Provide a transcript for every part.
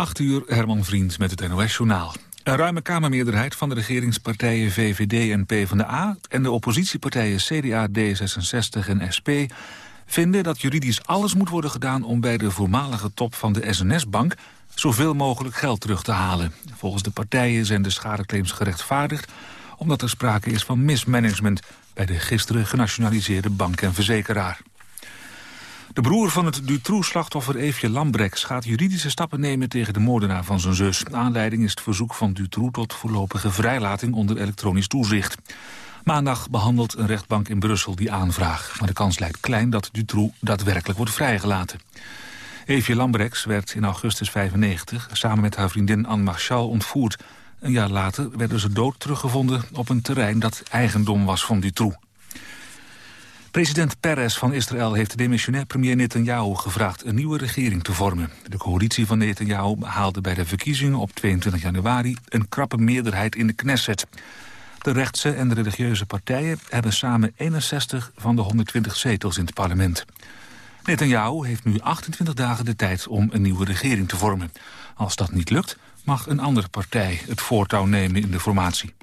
8 uur, Herman Vriend met het NOS-journaal. Een ruime Kamermeerderheid van de regeringspartijen VVD en PvdA... en de oppositiepartijen CDA, D66 en SP... vinden dat juridisch alles moet worden gedaan... om bij de voormalige top van de SNS-bank... zoveel mogelijk geld terug te halen. Volgens de partijen zijn de schadeclaims gerechtvaardigd... omdat er sprake is van mismanagement... bij de gisteren genationaliseerde bank en verzekeraar. De broer van het Dutroux-slachtoffer Eefje Lambrechts gaat juridische stappen nemen tegen de moordenaar van zijn zus. Aanleiding is het verzoek van Dutroux tot voorlopige vrijlating onder elektronisch toezicht. Maandag behandelt een rechtbank in Brussel die aanvraag. Maar de kans lijkt klein dat Dutroux daadwerkelijk wordt vrijgelaten. Eefje Lambrechts werd in augustus 95 samen met haar vriendin Anne Marchal ontvoerd. Een jaar later werden ze dood teruggevonden op een terrein dat eigendom was van Dutroux. President Peres van Israël heeft de demissionair premier Netanyahu gevraagd een nieuwe regering te vormen. De coalitie van Netanyahu haalde bij de verkiezingen op 22 januari een krappe meerderheid in de Knesset. De rechtse en religieuze partijen hebben samen 61 van de 120 zetels in het parlement. Netanyahu heeft nu 28 dagen de tijd om een nieuwe regering te vormen. Als dat niet lukt, mag een andere partij het voortouw nemen in de formatie.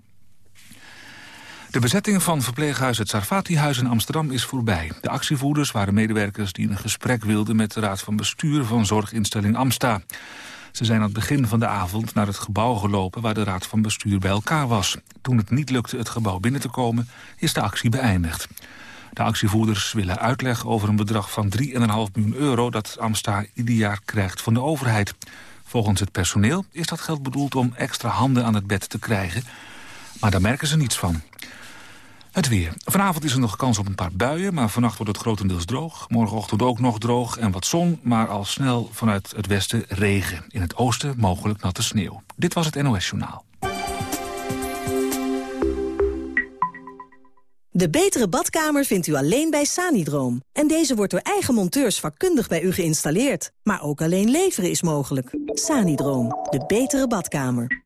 De bezetting van verpleeghuis het Sarfati-huis in Amsterdam is voorbij. De actievoerders waren medewerkers die een gesprek wilden... met de Raad van Bestuur van zorginstelling Amsta. Ze zijn aan het begin van de avond naar het gebouw gelopen... waar de Raad van Bestuur bij elkaar was. Toen het niet lukte het gebouw binnen te komen, is de actie beëindigd. De actievoerders willen uitleg over een bedrag van 3,5 miljoen euro... dat Amsta ieder jaar krijgt van de overheid. Volgens het personeel is dat geld bedoeld om extra handen aan het bed te krijgen... maar daar merken ze niets van. Het weer. Vanavond is er nog kans op een paar buien, maar vannacht wordt het grotendeels droog. Morgenochtend ook nog droog en wat zon, maar al snel vanuit het westen regen. In het oosten mogelijk natte sneeuw. Dit was het NOS Journaal. De betere badkamer vindt u alleen bij Sanidroom. En deze wordt door eigen monteurs vakkundig bij u geïnstalleerd. Maar ook alleen leveren is mogelijk. Sanidroom, de betere badkamer.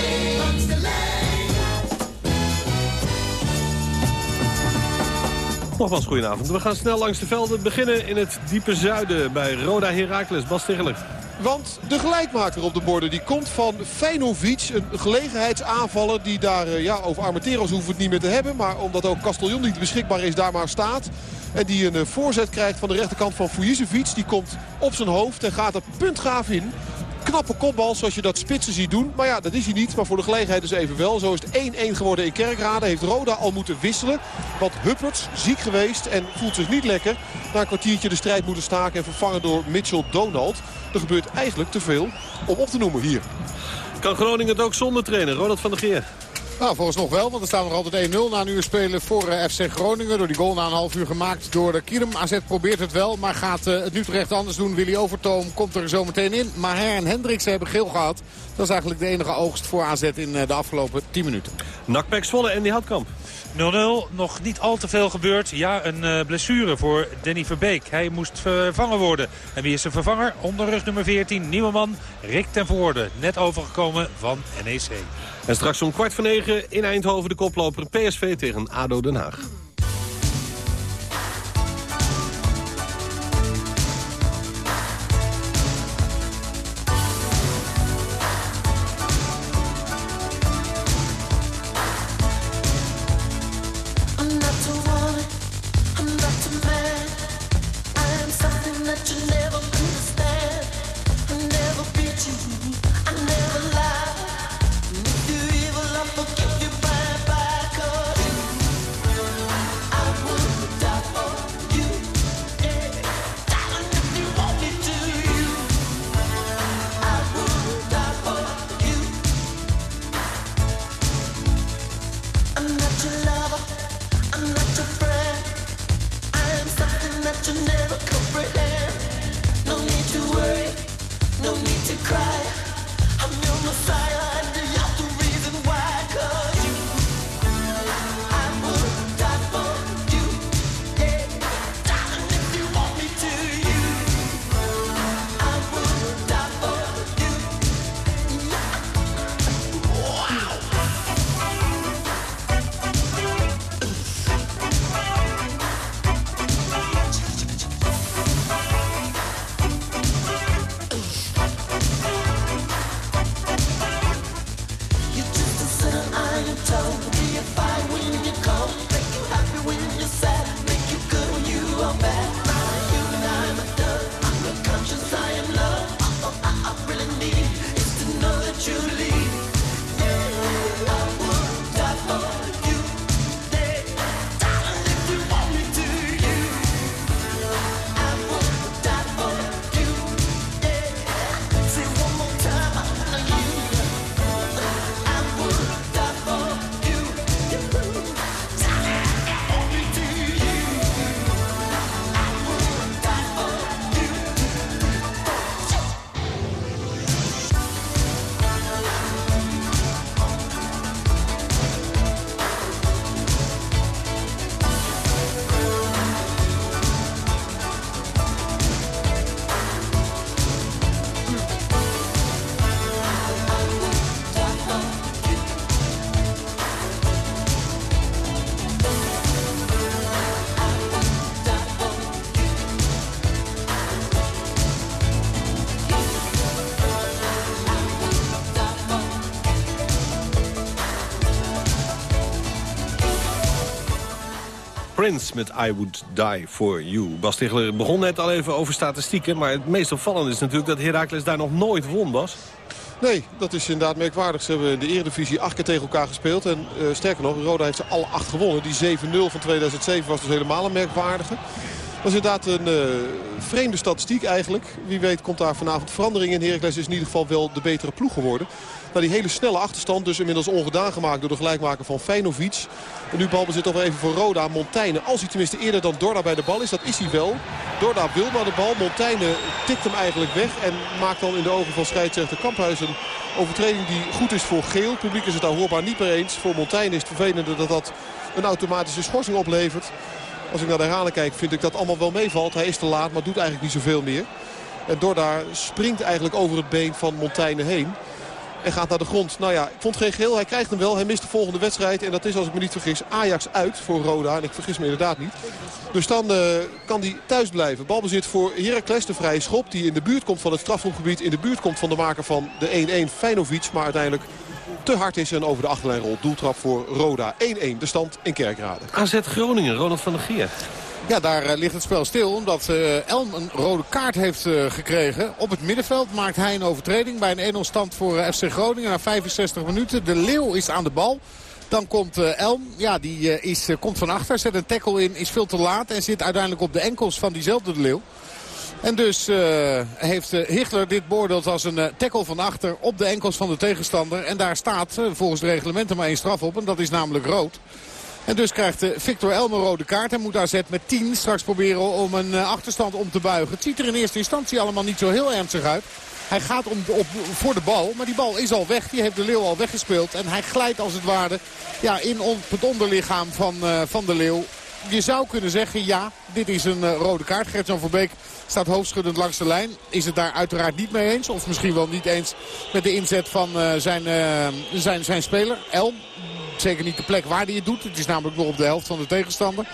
Nogmaals, goedenavond. We gaan snel langs de velden. Beginnen in het diepe zuiden bij Roda Heracles. Bas Tegeler. Want de gelijkmaker op de borden die komt van Feinovic. Een gelegenheidsaanvaller die daar, eh, ja, over Armenteros we het niet meer te hebben. Maar omdat ook Castellon niet beschikbaar is, daar maar staat. En die een eh, voorzet krijgt van de rechterkant van Fujicevic. Die komt op zijn hoofd en gaat er puntgaaf in. Knappe kopbal zoals je dat spitsen ziet doen. Maar ja, dat is hij niet. Maar voor de gelegenheid dus even wel. Zo is het 1-1 geworden in Kerkrade. Heeft Roda al moeten wisselen. Want Hupperts ziek geweest en voelt zich niet lekker. Na een kwartiertje de strijd moeten staken en vervangen door Mitchell Donald. Er gebeurt eigenlijk te veel om op te noemen hier. Kan Groningen het ook zonder trainer? Ronald van der Geer. Nou, volgens nog wel, want er staan nog altijd 1-0 na een uur spelen voor uh, eh, FC Groningen. Door die goal na een half uur gemaakt door de Kierum. AZ probeert het wel, maar gaat uh, het nu terecht anders doen. Willy Overtoom komt er zo meteen in. Maar Her en Hendricks hebben geel gehad. Dat is eigenlijk de enige oogst voor AZ in uh, de afgelopen 10 minuten. Nakpek Zwolle en die Houtkamp. 0-0, nog niet al te veel gebeurd. Ja, een uh, blessure voor Danny Verbeek. Hij moest vervangen worden. En wie is zijn vervanger? Onderrug nummer 14, nieuwe man, Rick ten Voorde. Net overgekomen van NEC. En straks om kwart voor negen in Eindhoven de koploper PSV tegen ADO Den Haag. Met I Would Die For You. Bas Tichler begon net al even over statistieken... maar het meest opvallende is natuurlijk dat Heracles daar nog nooit won, Bas. Nee, dat is inderdaad merkwaardig. Ze hebben in de Eredivisie acht keer tegen elkaar gespeeld. En uh, sterker nog, Roda heeft ze alle acht gewonnen. Die 7-0 van 2007 was dus helemaal een merkwaardige. Is inderdaad een uh, vreemde statistiek eigenlijk. Wie weet komt daar vanavond verandering in. Heracles is in ieder geval wel de betere ploeg geworden. Maar die hele snelle achterstand dus inmiddels ongedaan gemaakt door de gelijkmaker van Feinovic. En nu balbezit toch even voor Roda. Montaigne, als hij tenminste eerder dan Dorda bij de bal is, dat is hij wel. Dorda wil naar de bal. Montaigne tikt hem eigenlijk weg. En maakt dan in de ogen van scheidsrechter Kamphuis een overtreding die goed is voor geel. Het publiek is het daar hoorbaar niet meer eens. Voor Montaigne is het vervelende dat dat een automatische schorsing oplevert. Als ik naar de herhaling kijk vind ik dat allemaal wel meevalt. Hij is te laat, maar doet eigenlijk niet zoveel meer. En Dorda springt eigenlijk over het been van Montaigne heen. En gaat naar de grond. Nou ja, ik vond geen geel. Hij krijgt hem wel. Hij mist de volgende wedstrijd. En dat is, als ik me niet vergis, Ajax uit voor Roda. En ik vergis me inderdaad niet. Dus dan uh, kan hij thuis blijven. Balbezit voor Heracles, de vrije schop. Die in de buurt komt van het strafschopgebied. In de buurt komt van de maker van de 1-1 Feinovic. Maar uiteindelijk te hard is en over de achterlijn rolt. Doeltrap voor Roda. 1-1 de stand in Kerkrade. AZ Groningen, Ronald van der Gier. Ja, daar uh, ligt het spel stil. Omdat uh, Elm een rode kaart heeft uh, gekregen. Op het middenveld maakt hij een overtreding bij een 1-0 stand voor FC Groningen. Na 65 minuten. De Leeuw is aan de bal. Dan komt Elm. Ja, die is, komt van achter. Zet een tackle in. Is veel te laat. En zit uiteindelijk op de enkels van diezelfde De Leeuw. En dus uh, heeft uh, Hichler dit beoordeeld als een uh, tackle van achter op de enkels van de tegenstander. En daar staat volgens de reglementen maar één straf op. En dat is namelijk rood. En dus krijgt Victor Elmer rode kaart. Hij moet AZ met 10 straks proberen om een achterstand om te buigen. Het ziet er in eerste instantie allemaal niet zo heel ernstig uit. Hij gaat om, op, voor de bal, maar die bal is al weg. Die heeft de Leeuw al weggespeeld. En hij glijdt als het ware ja, in on, het onderlichaam van, van de Leeuw. Je zou kunnen zeggen, ja, dit is een rode kaart. Gert-Jan Verbeek Staat hoofdschuddend langs de lijn. Is het daar uiteraard niet mee eens. Of misschien wel niet eens met de inzet van uh, zijn, uh, zijn, zijn speler. Elm. Zeker niet de plek waar hij het doet. Het is namelijk nog op de helft van de tegenstander.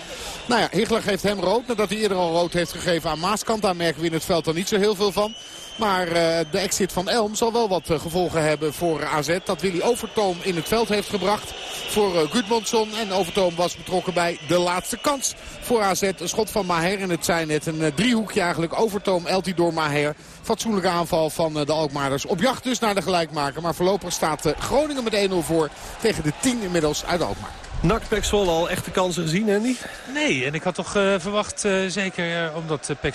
Nou ja, Hichler geeft hem rood. Nadat hij eerder al rood heeft gegeven aan Maaskant. Daar merken we in het veld dan niet zo heel veel van. Maar uh, de exit van Elm zal wel wat uh, gevolgen hebben voor AZ. Dat Willy Overtoom in het veld heeft gebracht voor uh, Gudmundsson. En Overtoom was betrokken bij de laatste kans voor AZ. Een schot van Maher en het zijn net een driehoekje eigenlijk. Overtoom, Eltidoor, Maher. Fatsoenlijke aanval van de Alkmaarders. Op jacht dus naar de gelijkmaker. Maar voorlopig staat Groningen met 1-0 voor tegen de 10 inmiddels uit Alkmaar. NAC Pek al echte kansen gezien, Andy? Nee, en ik had toch uh, verwacht, uh, zeker uh, omdat Pek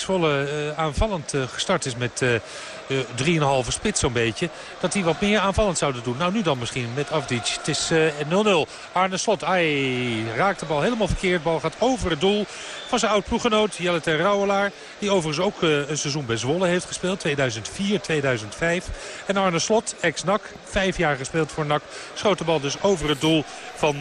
aanvallend gestart is met 3,5 spits zo'n beetje. Dat die wat meer aanvallend zouden doen. Nou, nu dan misschien met Afdic. Het is 0-0. Arne Slot, ai, raakt de bal helemaal verkeerd. Bal gaat over het doel van zijn oud-ploeggenoot Jelle ter Rauwelaar. Die overigens ook een seizoen bij Zwolle heeft gespeeld. 2004, 2005. En Arne Slot, ex-NAC, vijf jaar gespeeld voor NAC. Schoot de bal dus over het doel van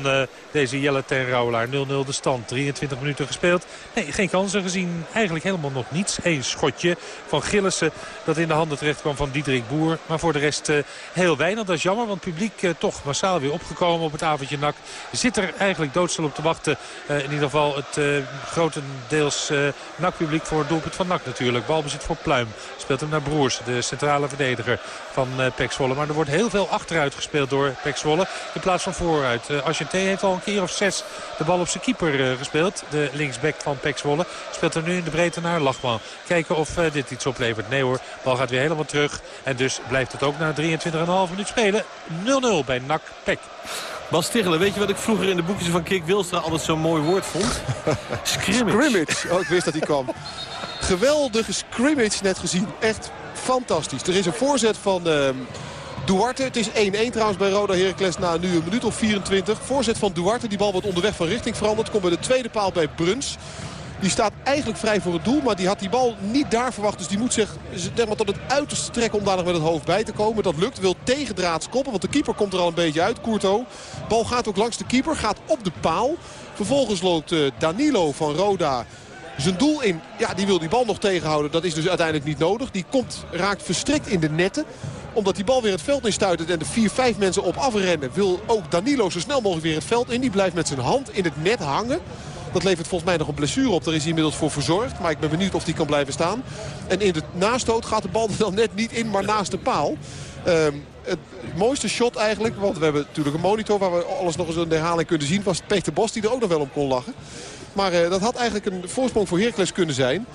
deze Jelle ten Rauwelaar. 0-0 de stand, 23 minuten gespeeld. Nee, geen kansen gezien. Eigenlijk helemaal nog niets. Eén schotje van Gillissen dat in de handen terecht kwam van Diederik Boer. Maar voor de rest uh, heel weinig. Dat is jammer, want publiek uh, toch massaal weer opgekomen op het avondje NAC. Zit er eigenlijk doodstil op te wachten. in ieder geval het grotendeels NAC-publiek voor het doelpunt van NAC natuurlijk. Balbezit voor Pluim. Speelt hem naar Broers, de centrale verdediger van uh, Pek Zwolle. Maar er wordt heel veel achteruit gespeeld door Pek Zwolle. In plaats van vooruit. Uh, Argenté heeft al een keer of zes de bal op zijn keeper uh, gespeeld. De linksback van Pek Zwolle. Speelt er nu in de breedte naar Lachman. Kijken of dit iets oplevert. Nee hoor, bal gaat weer helemaal terug. En dus blijft het ook na 23,5 minuut spelen. 0-0 bij NAC Pek. Bas Tichelen, weet je wat ik vroeger in de boekjes van Kik Wilstra altijd zo'n mooi woord vond? scrimmage. Scrimmage. Oh, ik wist dat hij kwam. Geweldige scrimmage net gezien. Echt fantastisch. Er is een voorzet van uh, Duarte. Het is 1-1 trouwens bij Roda Heracles na nu een minuut of 24. Voorzet van Duarte. Die bal wordt onderweg van richting veranderd. Komt bij de tweede paal bij Bruns. Die staat eigenlijk vrij voor het doel. Maar die had die bal niet daar verwacht. Dus die moet zich zeg maar, tot het uiterste trekken om daar nog met het hoofd bij te komen. Dat lukt. Wil tegendraads koppen. Want de keeper komt er al een beetje uit. Courto. Bal gaat ook langs de keeper. Gaat op de paal. Vervolgens loopt uh, Danilo van Roda zijn doel in. Ja, die wil die bal nog tegenhouden. Dat is dus uiteindelijk niet nodig. Die komt, raakt verstrikt in de netten omdat die bal weer het veld in stuitert en de vier, vijf mensen op afrennen... wil ook Danilo zo snel mogelijk weer het veld in. Die blijft met zijn hand in het net hangen. Dat levert volgens mij nog een blessure op. Daar is hij inmiddels voor verzorgd. Maar ik ben benieuwd of die kan blijven staan. En in de nastoot gaat de bal er dan net niet in, maar naast de paal. Um, het mooiste shot eigenlijk, want we hebben natuurlijk een monitor... waar we alles nog eens de herhaling kunnen zien... was Peter Bos die er ook nog wel om kon lachen. Maar uh, dat had eigenlijk een voorsprong voor Heracles kunnen zijn.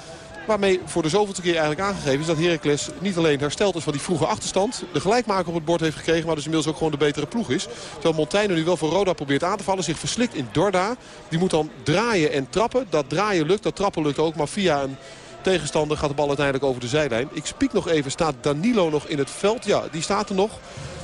Waarmee voor de zoveelste keer eigenlijk aangegeven is dat Heracles niet alleen hersteld is van die vroege achterstand. De gelijkmaker op het bord heeft gekregen, maar dus inmiddels ook gewoon de betere ploeg is. Terwijl Montaigne nu wel voor Roda probeert aan te vallen. Zich verslikt in Dorda. Die moet dan draaien en trappen. Dat draaien lukt, dat trappen lukt ook. Maar via een tegenstander gaat de bal uiteindelijk over de zijlijn. Ik spiek nog even, staat Danilo nog in het veld? Ja, die staat er nog.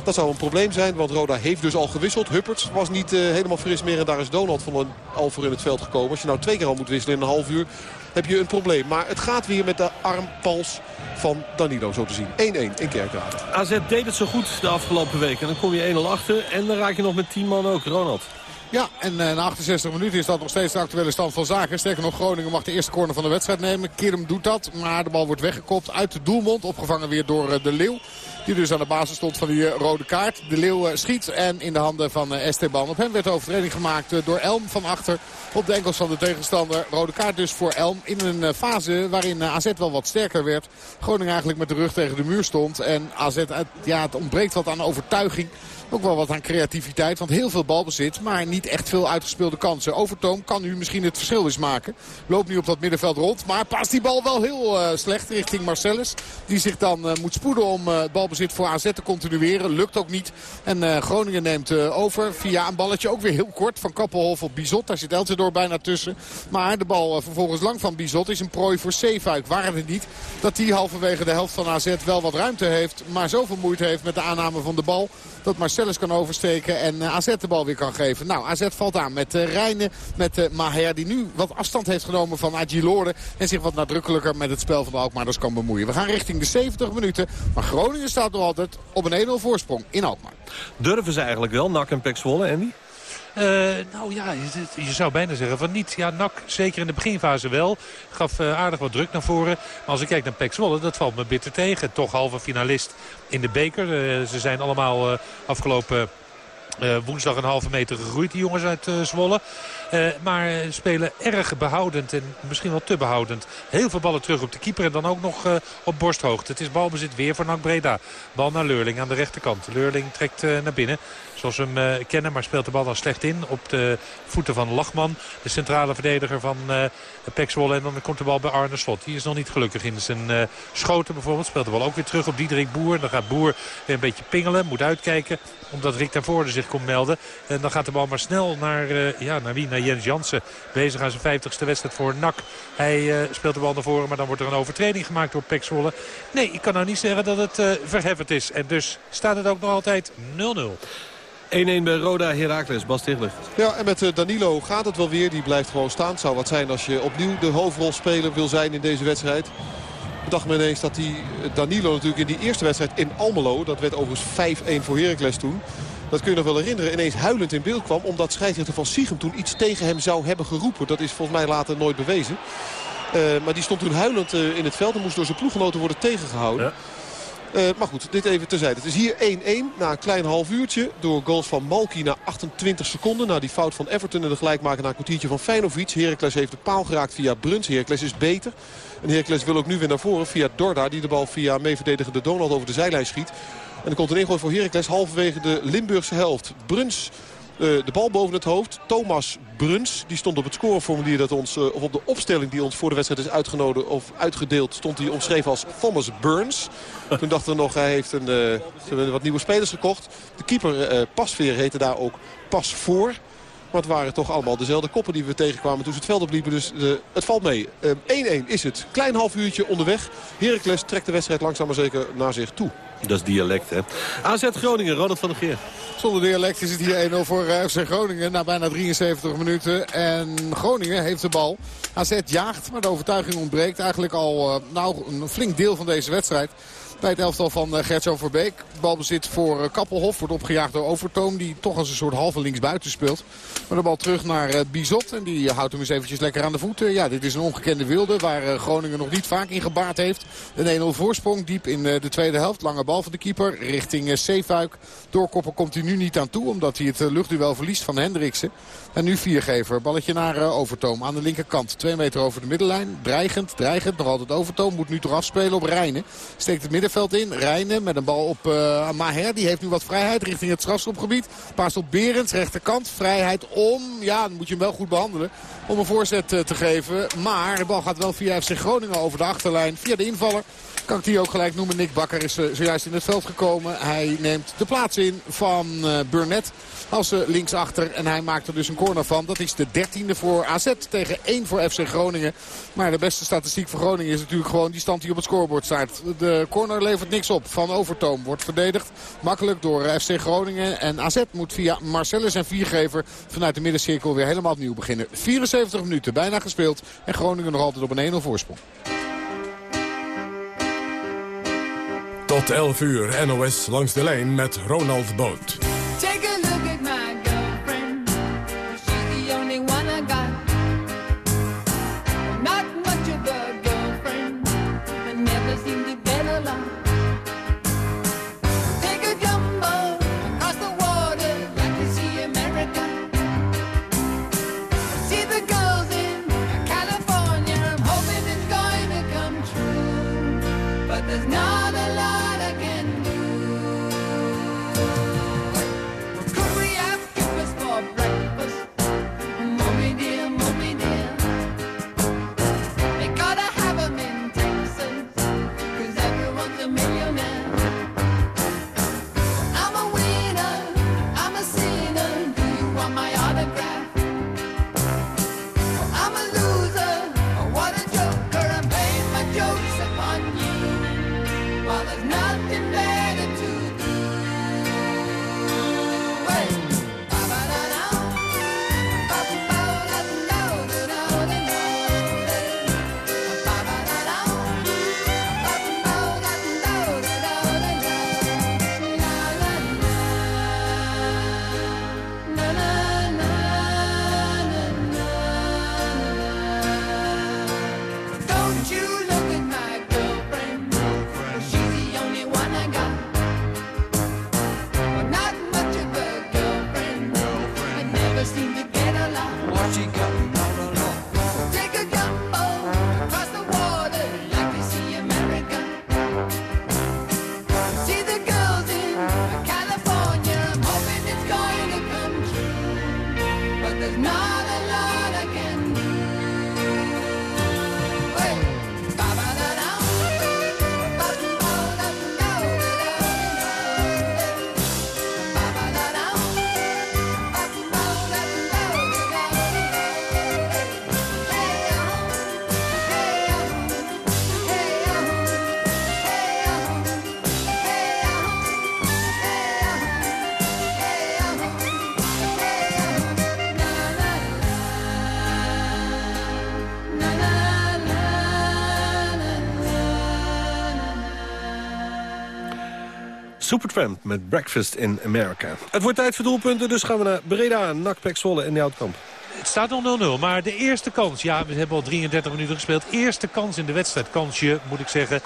Dat zou een probleem zijn, want Roda heeft dus al gewisseld. Hupperts was niet uh, helemaal fris meer en daar is Donald van een al voor in het veld gekomen. Als je nou twee keer al moet wisselen in een half uur, heb je een probleem. Maar het gaat weer met de armpals van Danilo, zo te zien. 1-1 in Kerkrade. AZ deed het zo goed de afgelopen week. En dan kom je 1-0 achter en dan raak je nog met 10 man ook. Ronald. Ja, en uh, na 68 minuten is dat nog steeds de actuele stand van zaken. Sterker nog, Groningen mag de eerste corner van de wedstrijd nemen. Kirm doet dat, maar de bal wordt weggekopt uit de doelmond. Opgevangen weer door uh, de Leeuw. Die dus aan de basis stond van die rode kaart. De Leeuw schiet en in de handen van Esteban. Op hem werd de overtreding gemaakt door Elm van achter. Op de enkels van de tegenstander. Rode kaart dus voor Elm. In een fase waarin AZ wel wat sterker werd. Groningen eigenlijk met de rug tegen de muur stond. En AZ, ja, het ontbreekt wat aan overtuiging. Ook wel wat aan creativiteit. Want heel veel balbezit. Maar niet echt veel uitgespeelde kansen. Overtoom kan nu misschien het verschil eens maken. Loopt nu op dat middenveld rond. Maar paast die bal wel heel uh, slecht richting Marcellus. Die zich dan uh, moet spoeden om uh, het balbezit voor AZ te continueren. Lukt ook niet. En Groningen neemt over via een balletje ook weer heel kort. Van Kappelhof op Bizot. Daar zit Eltidoor bijna tussen. Maar de bal vervolgens lang van Bizot is een prooi voor Zeefuik. Waren het niet dat die halverwege de helft van AZ wel wat ruimte heeft. Maar zoveel moeite heeft met de aanname van de bal. Dat Marcellus kan oversteken en eh, AZ de bal weer kan geven. Nou, AZ valt aan met uh, Rijnen, met uh, Maher die nu wat afstand heeft genomen van Agilore. En zich wat nadrukkelijker met het spel van de Alkmaarders kan bemoeien. We gaan richting de 70 minuten. Maar Groningen staat nog altijd op een 1-0 voorsprong in Alkmaar. Durven ze eigenlijk wel, Nak en Pek Zwolle, Andy? Uh, nou ja, je, zou bijna zeggen van niet. Ja, NAC zeker in de beginfase wel. Gaf uh, aardig wat druk naar voren. Maar als ik kijk naar Pek Zwolle, dat valt me bitter tegen. Toch halve finalist in de beker. Uh, ze zijn allemaal afgelopen woensdag een halve meter gegroeid, die jongens uit Zwolle. Uh, maar spelen erg behoudend en misschien wel te behoudend. Heel veel ballen terug op de keeper en dan ook nog op borsthoogte. Het is balbezit weer voor NAC Breda. Bal naar Leurling aan de rechterkant. Leurling trekt naar binnen zoals we hem uh, kennen. Maar speelt de bal dan slecht in op de voeten van Lachman. De centrale verdediger van uh, Pek Zwolle. En dan komt de bal bij Arne Slot. Die is nog niet gelukkig in zijn uh, schoten bijvoorbeeld. Speelt de bal ook weer terug op Diederik Boer. Dan gaat Boer weer een beetje pingelen. Moet uitkijken omdat Rick daarvoor zich komt melden. En dan gaat de bal maar snel naar, ja, naar wie? Naar Jens Jansen. Bezig aan zijn 50ste wedstrijd voor NAC. Hij speelt de bal naar voren. Maar dan wordt er een overtreding gemaakt door Pek Zwolle. Nee, ik kan nou niet zeggen dat het verheffend is. En dus staat het ook nog altijd 0-0. 1-1 bij Roda Heracles, Bas Tichler. Ja, en met eh, Danilo gaat het wel weer. Die blijft gewoon staan. Het zou wat zijn als je opnieuw de hoofdrolspeler wil zijn in deze wedstrijd. Ik dacht me ineens dat die eh, Danilo natuurlijk in die eerste wedstrijd in Almelo... dat werd overigens 5-1 voor Heracles toen... dat kun je nog wel herinneren, ineens huilend in beeld kwam... omdat scheidsrechter van Siegem toen iets tegen hem zou hebben geroepen. Dat is volgens mij later nooit bewezen. Uh, maar die stond toen huilend uh, in het veld en moest door zijn ploeggenoten worden tegengehouden. Ja. Uh, maar goed, dit even terzijde. Het is hier 1-1 na een klein half uurtje. Door goals van Malki na 28 seconden. Na die fout van Everton en de gelijkmaker na een kwartiertje van Feinovic. Heracles heeft de paal geraakt via Bruns. Heracles is beter. En Heracles wil ook nu weer naar voren via Dorda. Die de bal via meeverdedigende Donald over de zijlijn schiet. En er komt een ingooi voor Heracles halverwege de Limburgse helft. Bruns eh, de bal boven het hoofd. Thomas Bruns, die stond op het scoreformulier dat ons, uh, of op de opstelling die ons voor de wedstrijd is uitgenodigd of uitgedeeld, stond hij omschreven als Thomas Burns. Toen dachten we nog, hij heeft een, hebben wat nieuwe spelers gekocht. De keeper Pasveer heette daar ook Pas voor. Maar het waren toch allemaal dezelfde koppen die we tegenkwamen toen ze het veld opliepen. Dus het valt mee. 1-1 is het. Klein half uurtje onderweg. Heracles trekt de wedstrijd langzaam maar zeker naar zich toe. Dat is dialect, hè. AZ Groningen, Ronald van der Geer. Zonder dialect is het hier 1-0 voor eh, FC Groningen na bijna 73 minuten. En Groningen heeft de bal. AZ jaagt, maar de overtuiging ontbreekt eigenlijk al uh, nou, een flink deel van deze wedstrijd bij het elftal van uh, Gertjan Verbeek. Balbezit voor uh, Kappelhof. Wordt opgejaagd door Overtoom. Die toch als een soort halve linksbuiten speelt. Maar de bal terug naar uh, Bizot. En die houdt hem eens eventjes lekker aan de voeten. Ja, dit is een ongekende wilde. Waar Groningen nog niet vaak in gebaard heeft. Een 1-0 voorsprong. Diep in de tweede helft. Lange bal van de keeper. Richting Zeefuik. Doorkoppen komt hij nu niet aan toe. Omdat hij het luchtduel verliest van Hendriksen. En nu viergever. Balletje naar Overtoom. Aan de linkerkant. Twee meter over de middenlijn. Dreigend. Dreigend. Nog altijd Overtoom. Moet nu toch afspelen op Rijnen. Steekt het midden middenveld in. Rijnen met een bal op uh, Maher. Die heeft nu wat vrijheid richting het strafschopgebied. Paas op Berends, rechterkant. Vrijheid om, ja, dan moet je hem wel goed behandelen. Om een voorzet te geven. Maar de bal gaat wel via FC Groningen over de achterlijn. Via de invaller. Kan ik die ook gelijk noemen. Nick Bakker is zojuist in het veld gekomen. Hij neemt de plaats in van Burnett als linksachter. En hij maakt er dus een corner van. Dat is de dertiende voor AZ tegen 1 voor FC Groningen. Maar de beste statistiek voor Groningen is natuurlijk gewoon die stand die op het scorebord staat. De corner levert niks op. Van Overtoom wordt verdedigd. Makkelijk door FC Groningen. En AZ moet via Marcellus en Viergever vanuit de middencirkel weer helemaal opnieuw beginnen. 74 minuten bijna gespeeld. En Groningen nog altijd op een 1-0 voorsprong. Tot 11 uur NOS langs de lijn met Ronald Boot. Supertramp met Breakfast in America. Het wordt tijd voor doelpunten, dus gaan we naar Breda, Nakpek, Zwolle en Houtkamp. Het staat nog 0-0, maar de eerste kans, ja, we hebben al 33 minuten gespeeld. Eerste kans in de wedstrijd, kansje moet ik zeggen,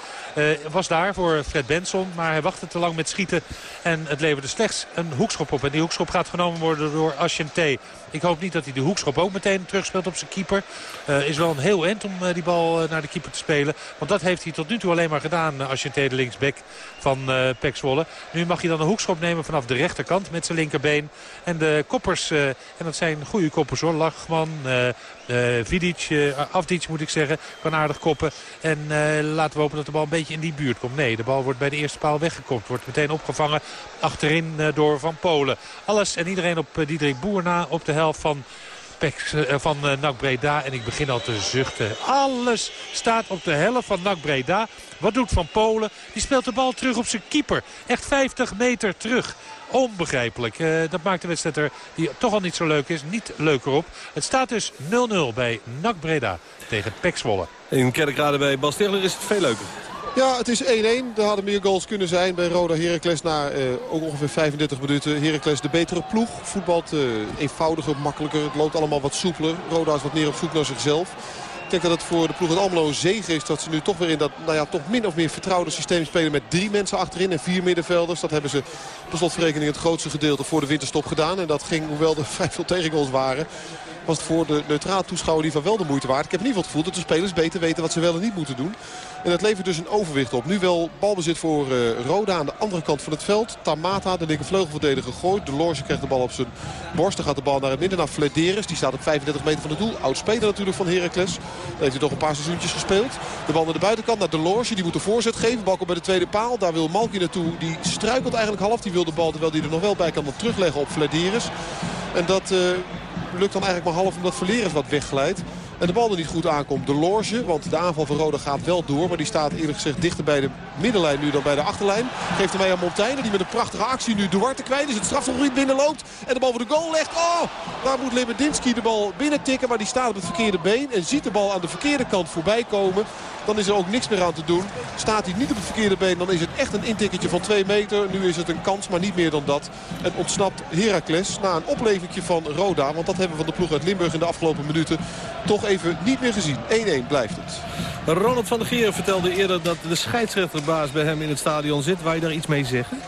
was daar voor Fred Benson. Maar hij wachtte te lang met schieten en het leverde slechts een hoekschop op. En die hoekschop gaat genomen worden door Asciente. Ik hoop niet dat hij de hoekschop ook meteen terugspeelt op zijn keeper. Uh, is wel een heel end om uh, die bal naar de keeper te spelen. Want dat heeft hij tot nu toe alleen maar gedaan, Asciente, de linksback van uh, Pek Zwolle. Nu mag hij dan een hoekschop nemen vanaf de rechterkant met zijn linkerbeen. En de koppers, en dat zijn goede koppers hoor, Lachman, Vidic, uh, Afdic moet ik zeggen, kan aardig koppen. En uh, laten we hopen dat de bal een beetje in die buurt komt. Nee, de bal wordt bij de eerste paal weggekopt. Wordt meteen opgevangen achterin door Van Polen. Alles en iedereen op Diederik Boer na op de helft van... van NAC Breda. En ik begin al te zuchten. Alles staat op de helft van NAC Breda. Wat doet Van Polen? Die speelt de bal terug op zijn keeper. Echt 50 meter terug. Onbegrijpelijk. Uh, dat maakt de wedstrijd er, die toch al niet zo leuk is, niet leuker op. Het staat dus 0-0 bij NAC Breda tegen Pek Zwolle. In Kerkrade bij Bas is het veel leuker. Ja, het is 1-1. Er hadden meer goals kunnen zijn bij Roda Heracles na uh, ook ongeveer 35 minuten. Heracles de betere ploeg. Voetbalt uh, eenvoudiger, makkelijker. Het loopt allemaal wat soepeler. Roda is wat meer op zoek naar zichzelf. Ik denk dat het voor de ploeg het Almelo een zege is dat ze nu toch weer in dat nou ja, toch min of meer vertrouwde systeem spelen met drie mensen achterin en vier middenvelders. Dat hebben ze per slotverrekening het grootste gedeelte voor de winterstop gedaan. En dat ging, hoewel er vrij veel tegengoals waren, was het voor de neutraal toeschouwer die van wel de moeite waard. Ik heb in ieder geval het gevoel dat de spelers beter weten wat ze wel en niet moeten doen. En dat levert dus een overwicht op. Nu wel balbezit voor uh, Roda aan de andere kant van het veld. Tamata, de linkervleugelverdediger, gooit. De Loorje krijgt de bal op zijn borst. Dan gaat de bal naar het midden, naar Flederis. Die staat op 35 meter van het doel. Oud speler natuurlijk van Heracles. Dan heeft hij toch een paar seizoentjes gespeeld. De bal naar de buitenkant, naar de Loorje. Die moet de voorzet geven. Bal komt bij de tweede paal. Daar wil Malki naartoe. Die struikelt eigenlijk half. Die wil de bal, terwijl hij er nog wel bij kan dan terugleggen op Flederis. En dat uh, lukt dan eigenlijk maar half omdat Flederis wat wegglijdt. En de bal er niet goed aankomt. De Loge, want de aanval van Roda gaat wel door. Maar die staat eerlijk gezegd dichter bij de middenlijn nu dan bij de achterlijn. Geeft hem mij aan Montaigne die met een prachtige actie nu Duarte kwijt is. Het strafgebied binnenloopt en de bal voor de goal legt. Oh, daar moet Lebedinski de bal binnen tikken. Maar die staat op het verkeerde been en ziet de bal aan de verkeerde kant voorbij komen. Dan is er ook niks meer aan te doen. Staat hij niet op het verkeerde been, dan is het echt een intikketje van 2 meter. Nu is het een kans, maar niet meer dan dat. En ontsnapt Heracles na een oplevertje van Roda. Want dat hebben we van de ploeg uit Limburg in de afgelopen minuten toch even niet meer gezien. 1-1 blijft het. Ronald van der Geer vertelde eerder dat de scheidsrechterbaas bij hem in het stadion zit. Waar je daar iets mee zeggen?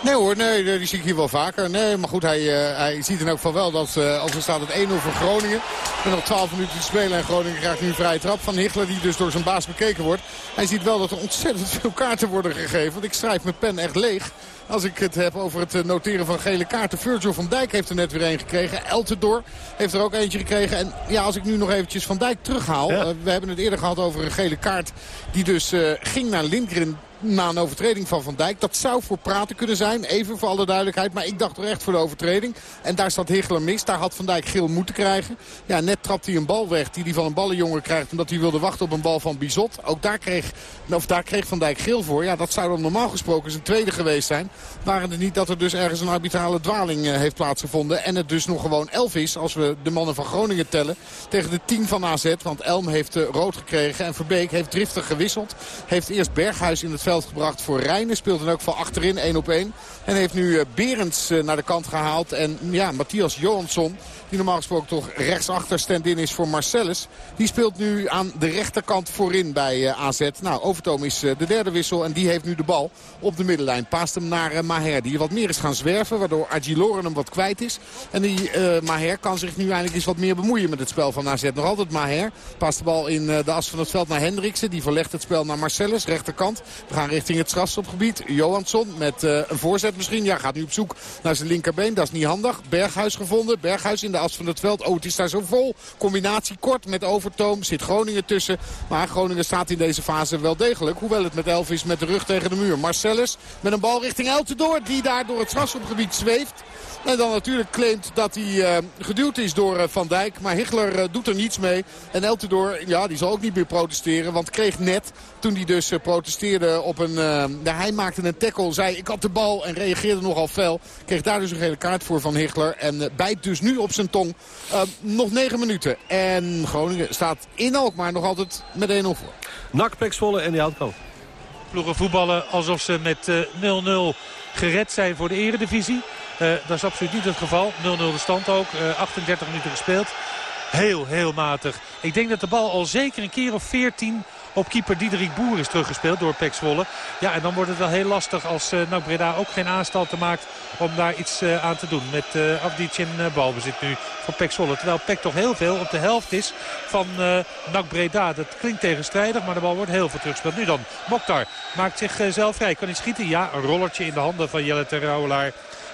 Nee hoor, nee, die zie ik hier wel vaker. Nee, maar goed, hij, uh, hij ziet in elk geval wel dat uh, als er staat het 1-0 voor Groningen. Met nog 12 minuten te spelen en Groningen krijgt nu een vrije trap van Hichler die dus door zijn baas bekeken wordt. Hij ziet wel dat er ontzettend veel kaarten worden gegeven. Want ik schrijf mijn pen echt leeg. Als ik het heb over het eh, noteren van gele kaarten. Virgil van Dijk heeft er net weer een gekregen. Eltendoor heeft er ook eentje gekregen. En ja, als ik nu nog eventjes Van Dijk terughaal. we hebben het eerder gehad over een gele kaart die dus uh, ging naar Lindgren na een overtreding van Van Dijk. Dat zou voor praten kunnen zijn, even voor alle duidelijkheid. Maar ik dacht toch echt voor de overtreding. En daar staat Hichler mis. Daar had Van Dijk geel moeten krijgen. Ja, net trapt hij een bal weg die hij van een ballenjongen krijgt... omdat hij wilde wachten op een bal van Bizot. Ook daar kreeg, of daar kreeg Van Dijk geel voor. Ja, dat zou dan normaal gesproken zijn tweede geweest zijn. Waren het niet dat er dus ergens een arbitrale dwaling uh, heeft plaatsgevonden. En het dus nog gewoon 11 is, als we de mannen van Groningen tellen... tegen de 10 van AZ. Want Elm heeft uh, rood gekregen en Verbeek heeft driftig gewisseld. Heeft eerst Berghuis in het veld gebracht voor Rijnen. Speelt dan ook van achterin 1 op 1. En heeft nu eh, Berends eh, naar de kant gehaald. En ja, Matthias Johansson, die normaal gesproken toch rechtsachter stand-in is voor Marcellus. Die speelt nu aan de rechterkant voorin bij eh, AZ. Nou, Overtoom is de derde wissel en die heeft nu de bal op de middenlijn. Paast hem naar Maher, die wat meer is gaan zwerven. Waardoor Agiloren hem wat kwijt is. En die Maher kan zich nu eindelijk eens wat meer bemoeien met het spel van AZ. Nog altijd Maher. Paast de bal in de as van het veld naar Hendriksen. Die verlegt het spel naar Marcellus, rechterkant. Gaan richting het strafstopgebied. Johansson met een voorzet misschien. Ja, gaat nu op zoek naar zijn linkerbeen. Dat is niet handig. Berghuis gevonden. Berghuis in de as van het veld. Oh, het is daar zo vol. Combinatie kort met Overtoom. Zit Groningen tussen. Maar Groningen staat in deze fase wel degelijk. Hoewel het met elf is met de rug tegen de muur. Marcellus met een bal richting Eltendoor. Die daar door het strafschopgebied zweeft. En dan natuurlijk claimt dat hij uh, geduwd is door uh, Van Dijk. Maar Hichler doet er niets mee. En Eltendoor, ja, die zal ook niet meer protesteren. Want kreeg net, toen hij dus protesteerde op een... hij maakte een tackle, zei ik had de bal en reageerde nogal fel. Kreeg daar dus een gele kaart voor van Hichler. En bijt dus nu op zijn tong. nog negen minuten. En Groningen staat in Alkmaar nog altijd met 1-0 voor. Nak, Pek en die houdt Ploegen voetballen alsof ze met 0-0 gered zijn voor de eredivisie. Uh, dat is absoluut niet het geval. 0-0 de stand ook. Uh, 38 minuten gespeeld. Heel, heel matig. Ik denk dat de bal al zeker een keer of 14 op keeper Diederik Boer is teruggespeeld door Pek Zwolle. Ja, en dan wordt het wel heel lastig als nou Breda ook geen aanstalten maakt om daar iets uh, aan te doen. Met uh, Afdic in balbezit nu voor Pek Zwolle. Terwijl Pek toch heel veel op de helft is van NAC Breda. Dat klinkt tegenstrijdig, maar de bal wordt heel veel teruggespeeld. Nu dan, Mokhtar maakt zichzelf vrij. Kan hij schieten? Ja, een rollertje in de handen van Jelle Terrouwelaar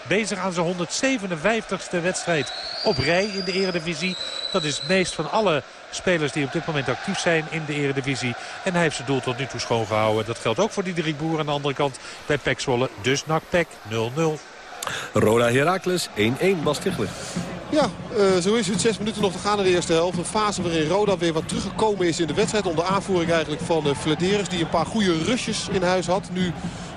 bezig aan zijn 157ste wedstrijd op rij in de eredivisie. Dat is het meest van alle spelers die op dit moment actief zijn in de eredivisie. En hij heeft zijn doel tot nu toe schoongehouden. Dat geldt ook voor Diederik Boer aan de andere kant bij Pek Zwolle. Dus NAC Pek 0-0. Roda Heracles 1-1 Bas Tichler. Ja, uh, zo is het. Zes minuten nog te gaan in de eerste helft. Een fase waarin Roda weer wat teruggekomen is in de wedstrijd. Onder aanvoering eigenlijk van uh, Flederis. Die een paar goede rushes in huis had. Nu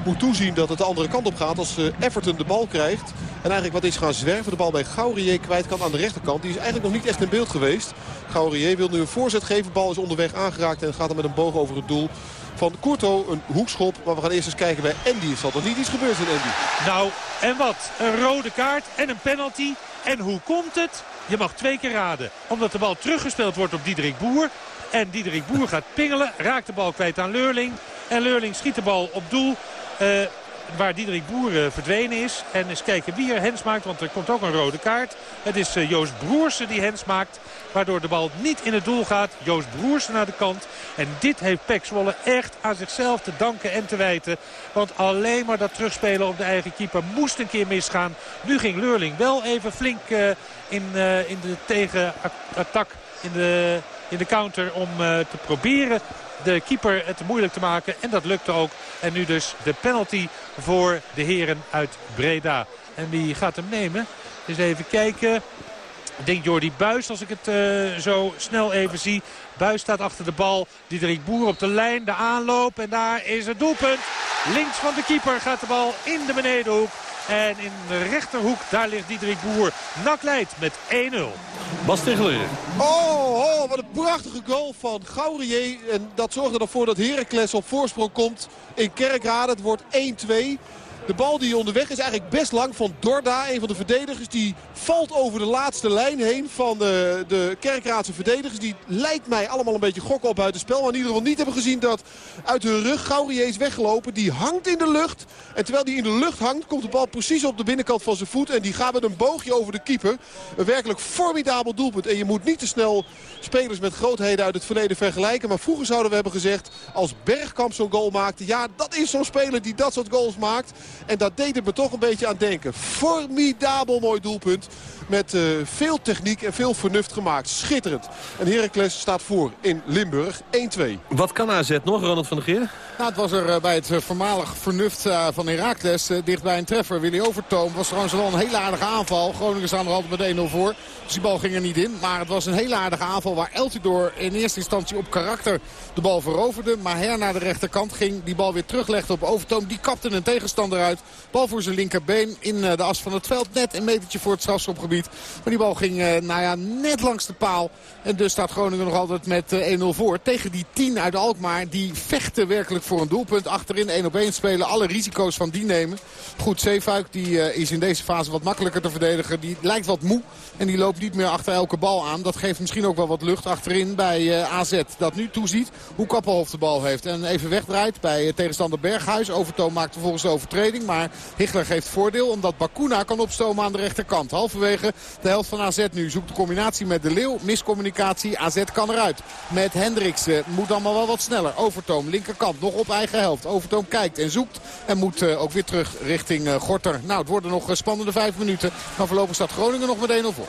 moet toezien dat het de andere kant op gaat als uh, Everton de bal krijgt. En eigenlijk wat is gaan zwerven. De bal bij Gaurier kwijt kan aan de rechterkant. Die is eigenlijk nog niet echt in beeld geweest. Gaurier wil nu een voorzet geven. Bal is onderweg aangeraakt en gaat er met een boog over het doel van Courto. Een hoekschop. Maar we gaan eerst eens kijken bij Andy. Er zal er niet iets gebeurd in Andy. Nou, en wat? Een rode kaart en een penalty. En hoe komt het? Je mag twee keer raden. Omdat de bal teruggespeeld wordt op Diederik Boer. En Diederik Boer gaat pingelen. Raakt de bal kwijt aan Leurling. En Leurling schiet de bal op doel. Uh, waar Diederik Boer verdwenen is. En eens kijken wie er hens maakt, want er komt ook een rode kaart. Het is Joost Broersen die hens maakt. Waardoor de bal niet in het doel gaat. Joost Broersen naar de kant. En dit heeft Pek echt aan zichzelf te danken en te wijten. Want alleen maar dat terugspelen op de eigen keeper moest een keer misgaan. Nu ging Leurling wel even flink in, in de tegenattack in de, in de counter om te proberen de keeper het moeilijk te maken. En dat lukte ook. En nu dus de penalty voor de heren uit Breda. En wie gaat hem nemen? Dus even kijken. Ik denk Jordi Buis als ik het uh, zo snel even zie. Buis staat achter de bal. Diederik Boer op de lijn. De aanloop. En daar is het doelpunt. Links van de keeper gaat de bal in de benedenhoek. En in de rechterhoek, daar ligt Diederik Boer. Nak leidt met 1-0. Bas Tegeler. Oh, oh, wat een prachtige goal van Gaurier. En dat zorgde ervoor dat Heracles op voorsprong komt in Kerkrade. Het wordt 1-2. De bal die onderweg is eigenlijk best lang van Dorda. Een van de verdedigers die valt over de laatste lijn heen van de, de Kerkraadse verdedigers. Die lijkt mij allemaal een beetje gokken op uit het spel. Maar in ieder geval niet hebben gezien dat uit hun rug Gaurier is weggelopen. Die hangt in de lucht. En terwijl die in de lucht hangt komt de bal precies op de binnenkant van zijn voet. En die gaat met een boogje over de keeper. Een werkelijk formidabel doelpunt. En je moet niet te snel spelers met grootheden uit het verleden vergelijken. Maar vroeger zouden we hebben gezegd als Bergkamp zo'n goal maakte. Ja, dat is zo'n speler die dat soort goals maakt. En dat deed het me toch een beetje aan denken. Formidabel mooi doelpunt. Met uh, veel techniek en veel vernuft gemaakt. Schitterend. En Heracles staat voor in Limburg 1-2. Wat kan AZ nog, Ronald van der Geer? Nou, het was er uh, bij het uh, voormalig vernuft van Heracles dicht bij een treffer. Willy Overtoom was trouwens wel een hele aardige aanval. Groningen staan er altijd met 1-0 voor. Dus die bal ging er niet in. Maar het was een hele aardige aanval waar Eltidoor in eerste instantie op karakter de bal veroverde. Maar her naar de rechterkant ging. Die bal weer teruglegde op Overtoom. Die kapte een tegenstander Bal voor zijn linkerbeen in de as van het veld. Net een metertje voor het strafschopgebied. Maar die bal ging uh, nou ja, net langs de paal. En dus staat Groningen nog altijd met eh, 1-0 voor. Tegen die 10 uit Alkmaar. Die vechten werkelijk voor een doelpunt. Achterin 1 op 1 spelen. Alle risico's van die nemen. Goed, Zeefuik die, is in deze fase wat makkelijker te verdedigen. Die lijkt wat moe. En die loopt niet meer achter elke bal aan. Dat geeft misschien ook wel wat lucht achterin bij AZ. Dat nu toeziet hoe Kappelhof de bal heeft. En even wegdraait bij tegenstander Berghuis. Overtoom maakt vervolgens de overtreding. Maar Hichler geeft voordeel omdat Bakuna kan opstomen aan de rechterkant. Halverwege de helft van AZ nu zoekt de combinatie met De Leeuw. Miscommunicatie. AZ kan eruit. Met Hendriksen. Moet allemaal wel wat sneller. Overtoom linkerkant. Nog op eigen helft. Overtoom kijkt en zoekt. En moet uh, ook weer terug richting uh, Gorter. Nou, het worden nog spannende vijf minuten. Maar voorlopig staat Groningen nog met 1-0 voor.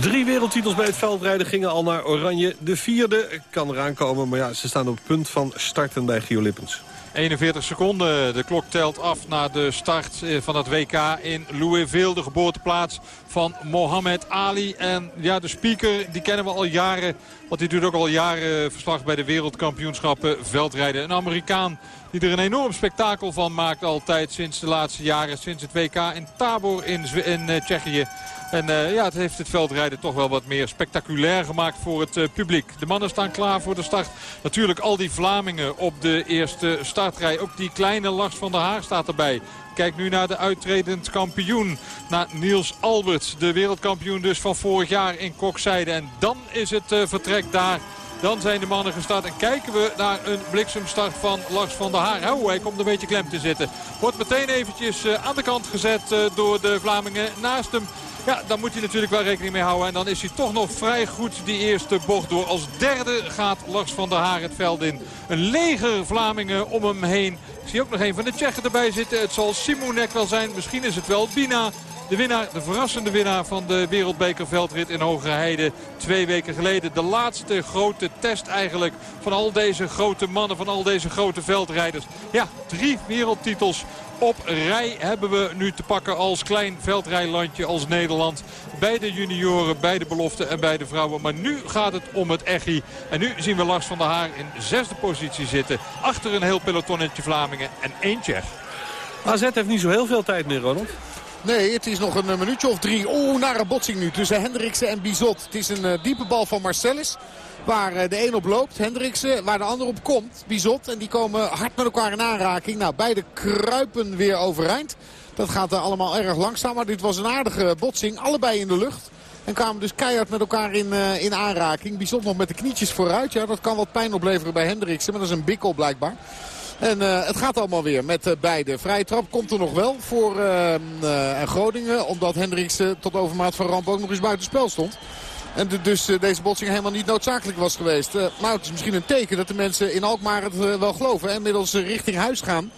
Drie wereldtitels bij het veldrijden gingen al naar Oranje. De vierde kan eraan komen. Maar ja, ze staan op het punt van starten bij Gio Lippens. 41 seconden. De klok telt af naar de start eh, van het WK in Louisville. De geboorteplaats van Mohammed Ali. En ja, de speaker, die kennen we al jaren. Want die doet ook al jaren verslag bij de wereldkampioenschappen veldrijden. Een Amerikaan die er een enorm spektakel van maakt altijd sinds de laatste jaren. Sinds het WK in Tabor in, in uh, Tsjechië. En uh, ja, het heeft het veldrijden toch wel wat meer spectaculair gemaakt voor het uh, publiek. De mannen staan klaar voor de start. Natuurlijk al die Vlamingen op de eerste startrij. Ook die kleine Lars van der Haar staat erbij. Kijk nu naar de uitredend kampioen. Naar Niels Alberts, de wereldkampioen dus van vorig jaar in Kokzijde. En dan is het uh, vertrek daar dan zijn de mannen gestart en kijken we naar een bliksemstart van Lars van der Haar. Oh, hij komt een beetje klem te zitten. Wordt meteen eventjes aan de kant gezet door de Vlamingen naast hem. Ja, daar moet hij natuurlijk wel rekening mee houden. En dan is hij toch nog vrij goed die eerste bocht door. Als derde gaat Lars van der Haar het veld in. Een leger Vlamingen om hem heen. Ik zie ook nog een van de Tsjechen erbij zitten. Het zal Simonek wel zijn. Misschien is het wel Bina. De winnaar, de verrassende winnaar van de wereldbekerveldrit in Hoge Heide. Twee weken geleden de laatste grote test eigenlijk van al deze grote mannen, van al deze grote veldrijders. Ja, drie wereldtitels op rij hebben we nu te pakken als klein veldrijlandje als Nederland. Bij de junioren, bij de belofte en bij de vrouwen. Maar nu gaat het om het echi. En nu zien we Lars van der Haar in zesde positie zitten. Achter een heel pelotonnetje Vlamingen en één Tsjech. AZ heeft niet zo heel veel tijd meer, Ronald. Nee, het is nog een minuutje of drie. Oeh, nare botsing nu tussen Hendriksen en Bizot. Het is een uh, diepe bal van Marcellus. Waar uh, de een op loopt, Hendriksen. Waar de ander op komt, Bizot. En die komen hard met elkaar in aanraking. Nou, beide kruipen weer overeind. Dat gaat uh, allemaal erg langzaam. Maar dit was een aardige botsing. Allebei in de lucht. En kwamen dus keihard met elkaar in, uh, in aanraking. Bizot nog met de knietjes vooruit. Ja, dat kan wat pijn opleveren bij Hendriksen. Maar dat is een bikkel blijkbaar. En het gaat allemaal weer met beide. Vrije trap komt er nog wel voor Groningen. Omdat Hendricks tot overmaat van ramp ook nog eens buiten spel stond. En dus deze botsing helemaal niet noodzakelijk was geweest. maar het is misschien een teken dat de mensen in Alkmaar het wel geloven. En inmiddels richting huis gaan.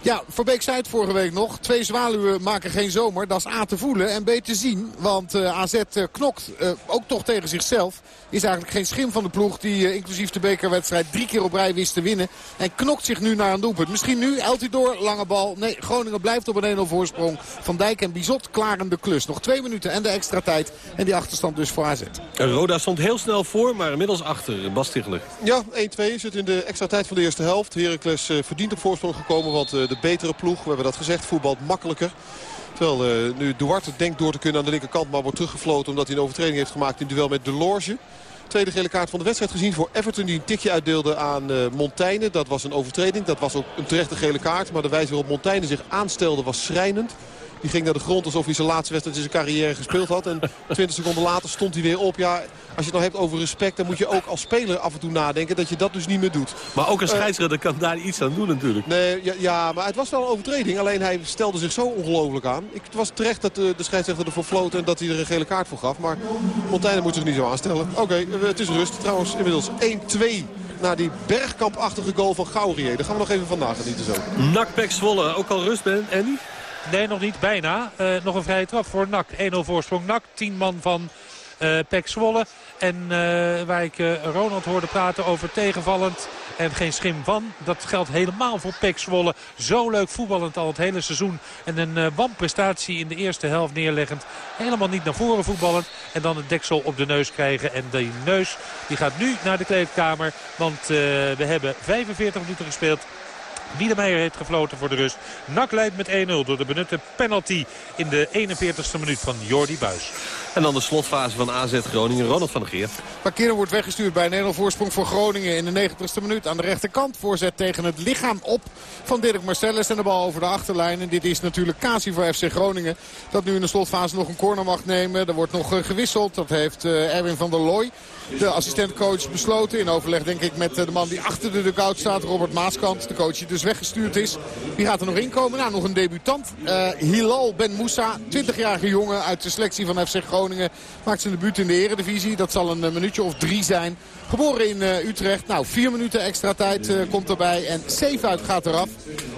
Ja, voor Beek zei het vorige week nog. Twee zwaluwen maken geen zomer. Dat is A te voelen en B te zien. Want uh, AZ uh, knokt uh, ook toch tegen zichzelf. Is eigenlijk geen schim van de ploeg die inclusief de bekerwedstrijd drie keer op rij wist te winnen. En knokt zich nu naar een doelpunt. Misschien nu, door, lange bal. Nee, Groningen blijft op een 1-0 voorsprong. Van Dijk en Bizot klaren de klus. Nog twee minuten en de extra tijd. En die achterstand dus voor AZ. Roda stond heel snel voor, maar inmiddels achter. Bas Tichler. Ja, 1-2 is het in de extra tijd van de eerste helft. Heracles verdient op voorsprong gekomen, want de betere ploeg. We hebben dat gezegd, voetbalt makkelijker. Terwijl uh, nu Duarte denkt door te kunnen aan de linkerkant. Maar wordt teruggefloten omdat hij een overtreding heeft gemaakt in duel met Delorge. Tweede gele kaart van de wedstrijd gezien voor Everton die een tikje uitdeelde aan uh, Montaigne. Dat was een overtreding. Dat was ook een terechte gele kaart. Maar de wijze waarop Montaigne zich aanstelde was schrijnend. Die ging naar de grond alsof hij zijn laatste wedstrijd in zijn carrière gespeeld had. En 20 seconden later stond hij weer op. Ja, als je het nou hebt over respect, dan moet je ook als speler af en toe nadenken dat je dat dus niet meer doet. Maar ook een scheidsrechter kan daar iets aan doen natuurlijk. Nee, ja, ja, maar het was wel een overtreding. Alleen hij stelde zich zo ongelooflijk aan. Ik, het was terecht dat de, de scheidsrechter ervoor floot en dat hij er een gele kaart voor gaf. Maar Montaigne moet zich niet zo aanstellen. Oké, het is rust. Trouwens inmiddels 1-2 naar die bergkampachtige goal van Gaurier. Daar gaan we nog even vandaag genieten zo. Nakpek Zwolle, ook al rust ben, Andy? Nee, nog niet. Bijna. Uh, nog een vrije trap voor NAC. 1-0 voorsprong NAC. 10 man van uh, Pek Zwolle. En uh, waar ik Ronald hoorde praten over tegenvallend en geen schim van. Dat geldt helemaal voor Pek Zwolle. Zo leuk voetballend al het hele seizoen. En een uh, wanprestatie in de eerste helft neerleggend. Helemaal niet naar voren voetballend. En dan het deksel op de neus krijgen. En die neus die gaat nu naar de kleedkamer. Want we hebben 45 minuten gespeeld. Wiedemeijer heeft gefloten voor de rust. Nak met 1-0 door de benutte penalty in de 41ste minuut van Jordi Buis. En dan de slotfase van AZ Groningen. Ronald van der Geer. Parkeren wordt weggestuurd bij een Nederland voorsprong voor Groningen in de 90ste minuut. Aan de rechterkant voorzet tegen het lichaam op van Dirk Marcellus. En de bal over de achterlijn. En dit is natuurlijk Kasi voor FC Groningen. Dat nu in de slotfase nog een corner mag nemen. Er wordt nog gewisseld. Dat heeft eh, Erwin van der Looy de assistentcoach besloten. In overleg denk ik met eh, de man die achter de dugout staat. Robert Maaskant. De coach die dus weggestuurd is. Die gaat er nog inkomen. Nou, nog een debutant. Hilal Ben Moussa. 20-jarige jongen uit de selectie van FC Groningen. Maakt zijn debuut in de eredivisie. Dat zal een minuutje of drie zijn. Geboren in uh, Utrecht. Nou, vier minuten extra tijd uh, komt erbij. En Zeefuik gaat eraf.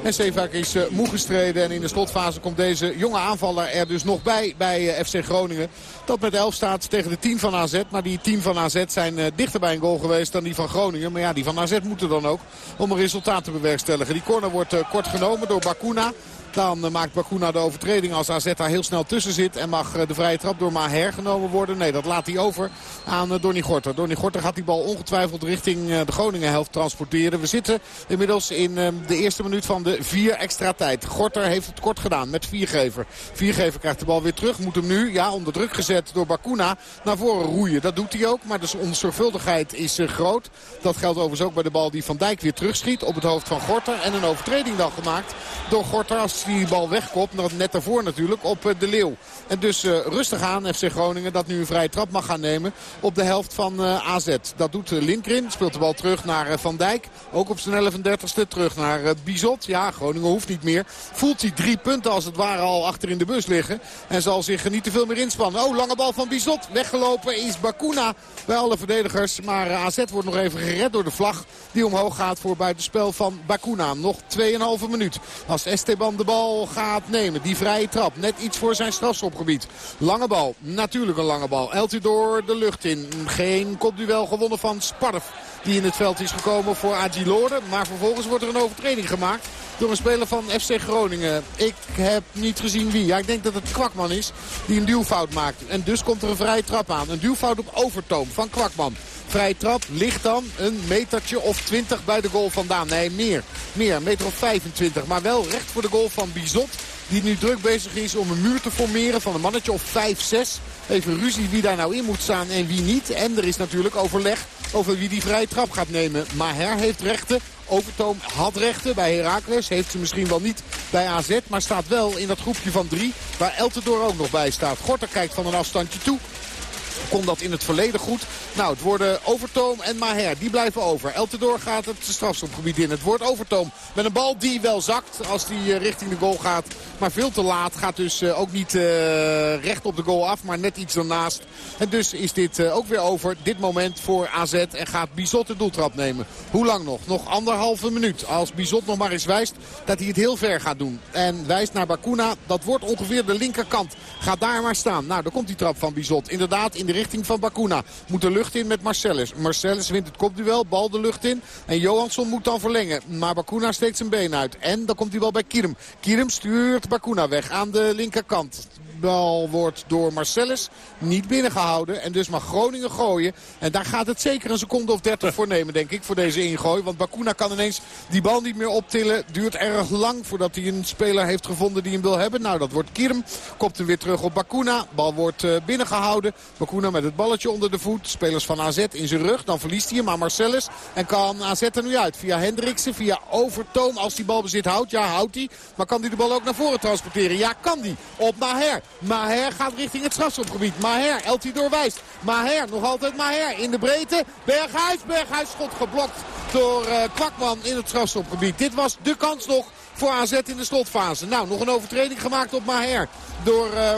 En Zeefuik is moe gestreden. En in de slotfase komt deze jonge aanvaller er dus nog bij. Bij FC Groningen. Dat met 11 staat tegen de 10 van AZ. Maar die 10 van AZ zijn dichter bij een goal geweest dan die van Groningen. Maar ja, die van AZ moeten dan ook. Om een resultaat te bewerkstelligen. Die corner wordt kort genomen door Bakuna. Dan eh, maakt Bakuna de overtreding als AZ daar heel snel tussen zit. En mag eh, de vrije trap door Maher genomen worden. Nee, dat laat hij over aan eh, Donny Gorter. Donny Gorter gaat die bal ongetwijfeld richting de Groningen helft transporteren. We zitten inmiddels in de eerste minuut van de vier extra tijd. Gorter heeft het kort gedaan met Viergever. Viergever krijgt de bal weer terug. Moet hem nu, ja, onder druk gezet door Bakuna naar voren roeien. Dat doet hij ook, maar de onzorgvuldigheid is groot. Dat geldt overigens ook bij de bal die Van Dijk weer terugschiet op het hoofd van Gorter. En een overtreding dan gemaakt door Gorter als die bal wegkopt. Net daarvoor natuurlijk op eh, de Leeuw. En dus uh, rustig aan FC Groningen dat nu een vrije trap mag gaan nemen op de helft van eh, AZ. Dat doet Linkrin. Speelt de bal terug naar Van Dijk. Ook op zijn 11.30ste terug naar Bizot. Ja, Groningen hoeft niet meer. Voelt hij drie punten als het ware al achter in de bus liggen. En zal zich niet te veel meer inspannen. Oh, lange bal van Bizot. Weggelopen is Bakuna bij alle verdedigers. Maar AZ wordt nog even gered door de vlag die omhoog gaat voor buitenspel van Bakuna. Nog 2,5 minuut. Als Esteban de bal gaat nemen. Die vrije trap. Net iets voor zijn strafschopgebied. Lange bal. Natuurlijk een lange bal. door de lucht in. Geen kopduel gewonnen van Sparf. Die in het veld is gekomen voor Agilore. Maar vervolgens wordt er een overtreding gemaakt door een speler van FC Groningen. Ik heb niet gezien wie. Ja, ik denk dat het Kwakman is die een duwfout maakt. En dus komt er een vrije trap aan. Een duwfout op overtoom van Kwakman. Vrij trap ligt dan een metertje of 20 bij de goal vandaan. Nee, meer. Meer, een meter of 25. Maar wel recht voor de goal van Bizot. Die nu druk bezig is om een muur te formeren van een mannetje of 5-6. Even ruzie wie daar nou in moet staan en wie niet. En er is natuurlijk overleg over wie die vrije trap gaat nemen. Maher heeft rechten. Overtoom had rechten bij Heracles. Heeft ze misschien wel niet bij AZ. Maar staat wel in dat groepje van drie. Waar Eltendoor ook nog bij staat. Gorter kijkt van een afstandje toe. Kon dat in het verleden goed. Nou, het worden Overtoom en Maher. Die blijven over. Eltendoor gaat het strafschopgebied in. Het wordt Overtoom met een bal die wel zakt als die richting de goal gaat. Maar veel te laat. Gaat dus ook niet recht op de goal af, maar net iets ernaast. En dus is dit ook weer over. Dit moment voor AZ en gaat Bizot de doeltrap nemen. Hoe lang nog? Nog anderhalve minuut. Als Bizot nog maar eens wijst dat hij het heel ver gaat doen. En wijst naar Bakuna. Dat wordt ongeveer de linkerkant. Gaat daar maar staan. Nou, daar komt die trap van Bizot. Inderdaad, in de richting van Bakuna. Moet de lucht in met Marcellus. Marcellus wint het kopduel. Bal de lucht in. En Johansson moet dan verlengen. Maar Bakuna steekt zijn been uit. En dan komt hij wel bij Kierum. Kierum stuurt Bakuna weg aan de linkerkant bal wordt door Marcellus niet binnengehouden. En dus mag Groningen gooien. En daar gaat het zeker een seconde of 30 voor nemen, denk ik, voor deze ingooi. Want Bakuna kan ineens die bal niet meer optillen. Duurt erg lang voordat hij een speler heeft gevonden die hem wil hebben. Nou, dat wordt Kierm. Komt hem weer terug op Bakuna. Bal wordt uh, binnengehouden. Bakuna met het balletje onder de voet. Spelers van AZ in zijn rug. Dan verliest hij hem aan Marcellus. En kan AZ er nu uit. Via Hendriksen, via Overtoom. Als die bal bezit houdt. Ja, houdt hij. Maar kan hij de bal ook naar voren transporteren? Ja, kan die. Op Maher. Maher gaat richting het strafschopgebied. Maher, Eltidoor wijst. Maher, nog altijd Maher in de breedte. Berghuis, Berghuis schot geblokt door uh, Kwakman in het strafschopgebied. Dit was de kans nog voor AZ in de slotfase. Nou, nog een overtreding gemaakt op Maher door... Uh,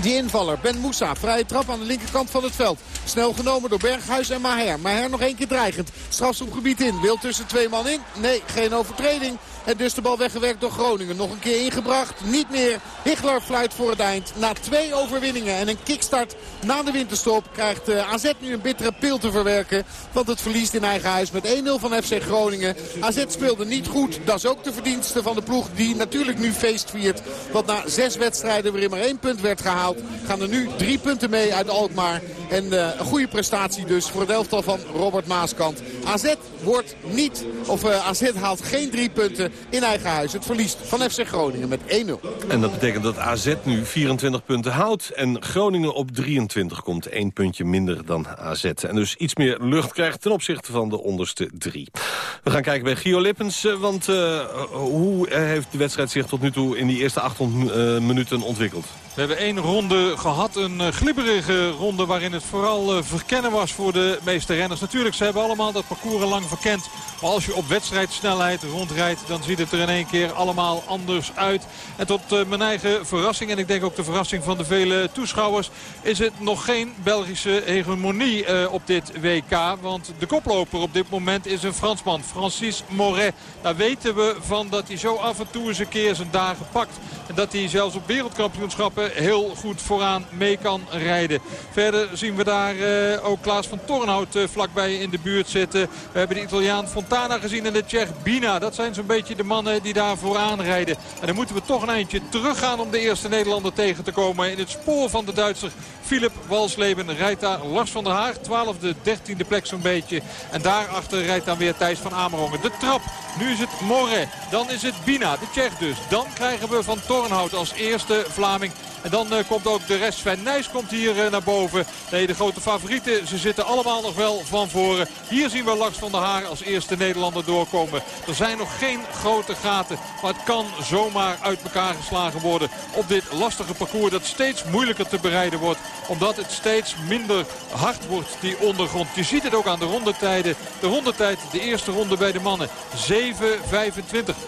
die invaller, Ben Moussa, vrije trap aan de linkerkant van het veld. Snel genomen door Berghuis en Maher. Maher nog één keer dreigend. Strafschopgebied in. Wil tussen twee man in. Nee, geen overtreding. En dus de bal weggewerkt door Groningen. Nog een keer ingebracht. Niet meer. Hichler fluit voor het eind. Na twee overwinningen en een kickstart na de winterstop krijgt eh, AZ nu een bittere pil te verwerken. Want het verliest in eigen huis met 1-0 van FC Groningen. AZ speelde niet goed. Dat is ook de verdienste van de ploeg die natuurlijk nu feest viert. Want na zes wedstrijden waarin maar één punt werd gehaald... gaan er nu drie punten mee uit Alkmaar. En uh, een goede prestatie dus voor het elftal van Robert Maaskant. AZ wordt niet, of uh, AZ haalt geen drie punten in eigen huis. Het verliest van FC Groningen met 1-0. En dat betekent dat AZ nu 24 punten houdt en Groningen op 23 komt. één puntje minder dan AZ. En dus iets meer lucht krijgt ten opzichte van de onderste drie. We gaan kijken bij Gio Lippens, eh, want uh, hoe heeft de wedstrijd zich tot nu toe in die eerste 800 uh, minuten ontwikkeld? We hebben één ronde gehad, een uh, glibberige ronde waarin het vooral uh, verkennen was voor de meeste renners. Natuurlijk, ze hebben allemaal dat parcours lang verkend. Maar als je op wedstrijdsnelheid rondrijdt, dan ziet het er in één keer allemaal anders uit. En tot uh, mijn eigen verrassing, en ik denk ook de verrassing van de vele toeschouwers... is het nog geen Belgische hegemonie op dit WK. Want de koploper op dit moment is een Fransman, Francis Moret. Daar weten we van dat hij zo af en toe eens een keer zijn dagen pakt. En dat hij zelfs op wereldkampioenschappen heel goed vooraan mee kan rijden. Verder zien we daar uh, ook Klaas van Tornhout uh, vlakbij in de buurt zitten. We hebben de Italiaan Fontana gezien en de Tsjech Bina. Dat zijn zo'n beetje de mannen die daar vooraan rijden. En dan moeten we toch een eindje teruggaan om de eerste Nederlander tegen te komen. In het spoor van de Duitser Philip Walsleben rijdt daar Lars van der Haag. 12e, 13e plek zo'n beetje. En daarachter rijdt dan weer Thijs van Amerongen. De trap. Nu is het Morre. Dan is het Bina, de Tsjech dus. Dan krijgen we Van Tornhout als eerste Vlaming. En dan uh, komt ook de rest. Sven Nijs komt hier uh, naar boven. Nee, de grote favorieten. Ze zitten allemaal nog wel van voren. Hier zien we Lars van der Haar als eerste Nederlander doorkomen. Er zijn nog geen grote gaten. Maar het kan zomaar uit elkaar geslagen worden. Op dit lastige parcours dat steeds moeilijker te bereiden wordt. Omdat het steeds minder hard wordt, die ondergrond. Je ziet het ook aan de rondetijden. De rondetijd, de eerste ronde bij de mannen. 7.25.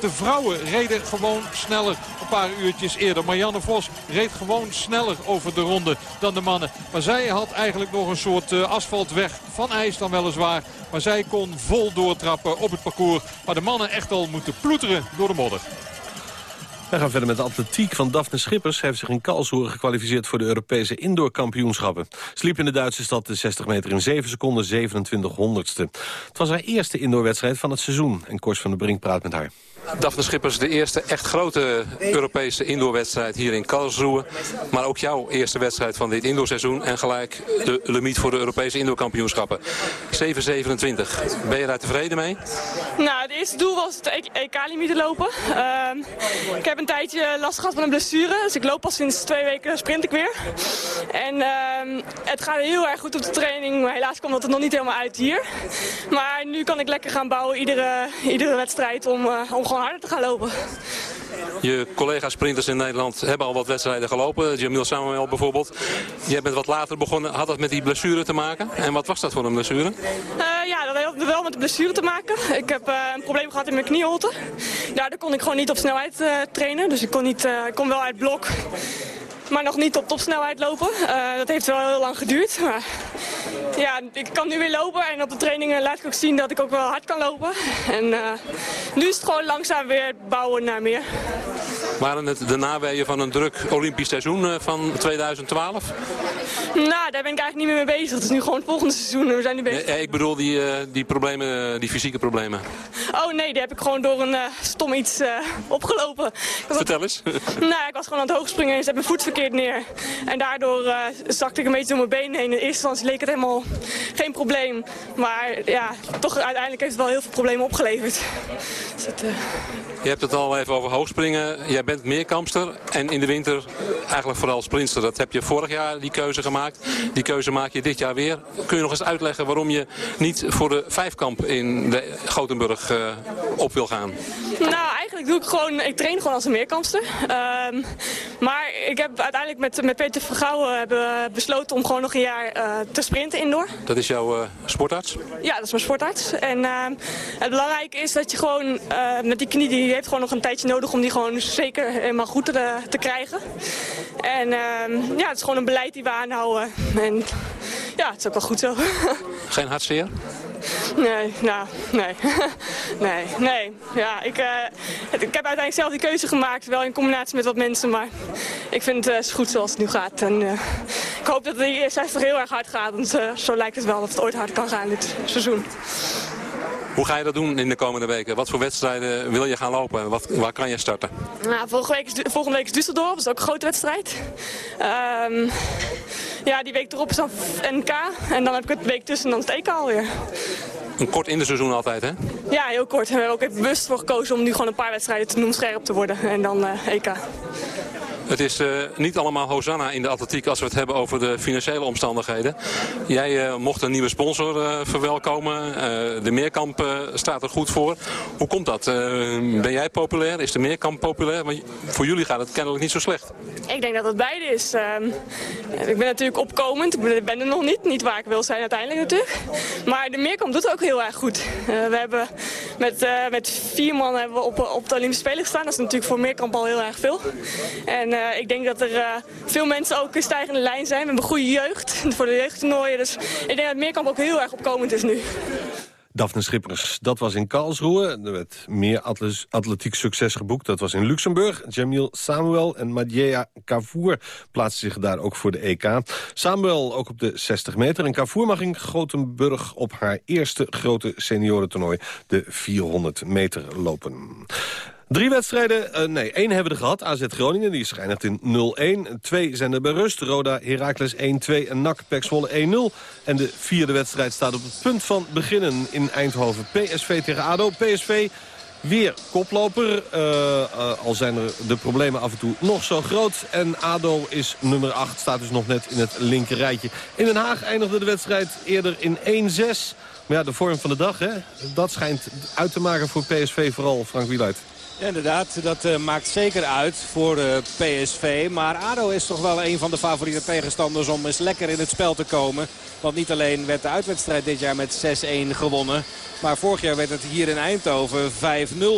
De vrouwen reden gewoon sneller. Een paar uurtjes eerder. Marianne Vos reed gewoon gewoon sneller over de ronde dan de mannen. Maar zij had eigenlijk nog een soort uh, asfaltweg van ijs dan weliswaar. Maar zij kon vol doortrappen op het parcours. Maar de mannen echt al moeten ploeteren door de modder. We gaan verder met de atletiek van Daphne Schippers. Hij heeft zich in Karlsruhe gekwalificeerd voor de Europese indoorkampioenschappen. Sliep in de Duitse stad de 60 meter in 7 seconden 27 honderdste. Het was haar eerste indoorwedstrijd van het seizoen. En Kors van der Brink praat met haar. Daphne Schippers, de eerste echt grote Europese indoorwedstrijd hier in Karlsruhe. Maar ook jouw eerste wedstrijd van dit indoorseizoen. En gelijk de limiet voor de Europese indoorkampioenschappen. 7.27. Ben je daar tevreden mee? Nou, het eerste doel was het EK-limiet te lopen. Uh, ik heb een tijdje last gehad van een blessure. Dus ik loop pas sinds twee weken sprint ik weer. En uh, het gaat heel erg goed op de training. Maar helaas komt het nog niet helemaal uit hier. Maar nu kan ik lekker gaan bouwen iedere, iedere wedstrijd om, uh, om gewoon harder te gaan lopen. Je collega-sprinters in Nederland hebben al wat wedstrijden gelopen. Jamil Samuel bijvoorbeeld. Jij bent wat later begonnen. Had dat met die blessure te maken? En wat was dat voor een blessure? Uh, ja, dat had wel met de blessure te maken. Ik heb uh, een probleem gehad in mijn knieholte. Daardoor kon ik gewoon niet op snelheid uh, trainen. Dus ik kon, niet, ik kon wel uit blok maar nog niet op topsnelheid lopen. Uh, dat heeft wel heel lang geduurd. Maar ja, ik kan nu weer lopen en op de trainingen laat ik ook zien dat ik ook wel hard kan lopen. En uh, nu is het gewoon langzaam weer bouwen naar meer. Waren het de naweeën van een druk Olympisch seizoen uh, van 2012? Nou, daar ben ik eigenlijk niet meer mee bezig. Het is nu gewoon het volgende seizoen we zijn nu bezig. Nee, ik bedoel die, die problemen, die fysieke problemen. Oh nee, die heb ik gewoon door een stom iets opgelopen. Vertel eens. nou, ik was gewoon aan het hoogspringen en ze hebben mijn voet verkeerd neer. En daardoor uh, zakte ik een beetje door mijn benen heen. In eerste instantie leek het helemaal geen probleem. Maar ja, toch uiteindelijk heeft het wel heel veel problemen opgeleverd. Dus het. Je hebt het al even over hoogspringen. Jij bent meerkampster en in de winter eigenlijk vooral sprinter. Dat heb je vorig jaar die keuze gemaakt. Die keuze maak je dit jaar weer. Kun je nog eens uitleggen waarom je niet voor de vijfkamp in de Gothenburg uh, op wil gaan? Nou, eigenlijk doe ik gewoon, ik train gewoon als een meerkampster. Um, maar ik heb uiteindelijk met, met Peter Vergouwen hebben besloten om gewoon nog een jaar uh, te sprinten indoor. Dat is jouw uh, sportarts? Ja, dat is mijn sportarts. En uh, het belangrijke is dat je gewoon met die knie, die heeft gewoon nog een tijdje nodig om die gewoon zeker helemaal goed te, te krijgen. En ehm, ja, het is gewoon een beleid die we aanhouden. En ja, het is ook wel goed zo. Geen hartzeer? Nee, nou, nee. nee, nee. Ja, ik, uh, ik heb uiteindelijk zelf die keuze gemaakt, wel in combinatie met wat mensen, maar ik vind het uh, goed zoals het nu gaat. En uh, ik hoop dat de 60 heel erg hard gaat, want zo lijkt het wel dat het ooit hard kan gaan dit seizoen. Hoe ga je dat doen in de komende weken? Wat voor wedstrijden wil je gaan lopen? Wat, waar kan je starten? Nou, volgende, week is, volgende week is Düsseldorf, dat is ook een grote wedstrijd. Um, ja, die week erop is dan NK. En dan heb ik het week tussen en dan het EK alweer. Een kort in de seizoen altijd, hè? Ja, heel kort. We hebben ook even bewust voor gekozen om nu gewoon een paar wedstrijden te doen scherp te worden. En dan uh, EK. Het is uh, niet allemaal Hosanna in de atletiek als we het hebben over de financiële omstandigheden. Jij uh, mocht een nieuwe sponsor uh, verwelkomen. de Meerkamp staat er goed voor. Hoe komt dat? ben jij populair? Is de Meerkamp populair? Want voor jullie gaat het kennelijk niet zo slecht. Ik denk dat het beide is. Ehm, ik ben natuurlijk opkomend. Ik ben er nog niet. Niet waar ik wil zijn uiteindelijk natuurlijk. Maar de Meerkamp doet ook heel erg goed. we hebben met, met vier man hebben we op, op de Olympische Spelen gestaan. Dat is natuurlijk voor Meerkamp al heel erg veel. En uh, ik denk dat er uh, veel mensen ook een stijgende lijn zijn. We hebben goede jeugd voor de jeugdtoernooien. Dus ik denk dat Meerkamp ook heel erg opkomend is nu. Daphne Schippers, dat was in Karlsruhe. Er werd meer atletiek succes geboekt. Dat was in Luxemburg. Jamil Samuel en Madjea Kavour plaatsten zich daar ook voor de EK. Samuel ook op de 60 meter. En Kavour mag in Gothenburg op haar eerste grote seniorentoernooi... de 400 meter lopen. Drie wedstrijden, uh, nee, één hebben we er gehad. AZ Groningen, die geëindigd in 0-1. Twee zijn er bij rust. Roda, Heracles 1-2 en NAC, Pek 1-0. En de vierde wedstrijd staat op het punt van beginnen in Eindhoven. PSV tegen ADO. PSV weer koploper. Uh, uh, al zijn er de problemen af en toe nog zo groot. En ADO is nummer 8, staat dus nog net in het linker rijtje. In Den Haag eindigde de wedstrijd eerder in 1-6. Maar ja, de vorm van de dag, hè, dat schijnt uit te maken voor PSV vooral, Frank Wieluid. Ja, inderdaad, dat uh, maakt zeker uit voor uh, PSV. Maar ADO is toch wel een van de favoriete tegenstanders om eens lekker in het spel te komen. Want niet alleen werd de uitwedstrijd dit jaar met 6-1 gewonnen. Maar vorig jaar werd het hier in Eindhoven 5-0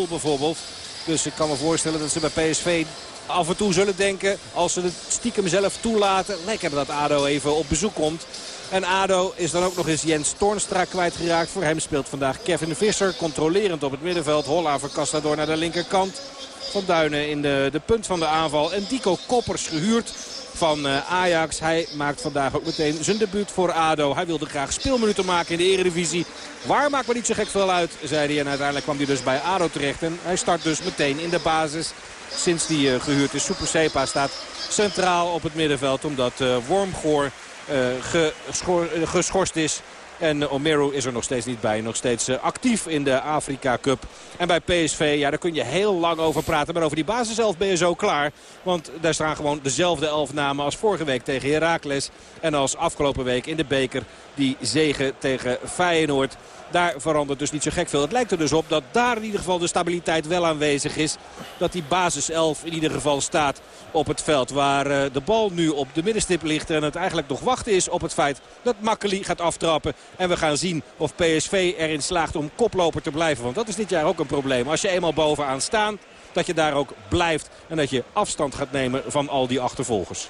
bijvoorbeeld. Dus ik kan me voorstellen dat ze bij PSV af en toe zullen denken... als ze het stiekem zelf toelaten, lekker dat ADO even op bezoek komt. En ADO is dan ook nog eens Jens Toornstra kwijtgeraakt. Voor hem speelt vandaag Kevin Visser. Controlerend op het middenveld. Holla verkast daardoor naar de linkerkant. Van Duinen in de, de punt van de aanval. En Dico Koppers gehuurd van uh, Ajax. Hij maakt vandaag ook meteen zijn debuut voor ADO. Hij wilde graag speelminuten maken in de eredivisie. Waar maakt me niet zo gek veel uit, zei hij. En uiteindelijk kwam hij dus bij ADO terecht. En hij start dus meteen in de basis sinds die uh, gehuurd is. Super Sepa staat centraal op het middenveld. Omdat uh, Wormgoor uh, geschorst is. En Omeru is er nog steeds niet bij. Nog steeds actief in de Afrika Cup. En bij PSV, ja, daar kun je heel lang over praten. Maar over die basiself ben je zo klaar. Want daar staan gewoon dezelfde elf namen als vorige week tegen Heracles. En als afgelopen week in de beker die zegen tegen Feyenoord. Daar verandert dus niet zo gek veel. Het lijkt er dus op dat daar in ieder geval de stabiliteit wel aanwezig is. Dat die basis plus 11 in ieder geval staat op het veld. Waar de bal nu op de middenstip ligt. En het eigenlijk nog wachten is op het feit dat Makkeli gaat aftrappen. En we gaan zien of PSV erin slaagt om koploper te blijven. Want dat is dit jaar ook een probleem. Als je eenmaal bovenaan staat dat je daar ook blijft. En dat je afstand gaat nemen van al die achtervolgers.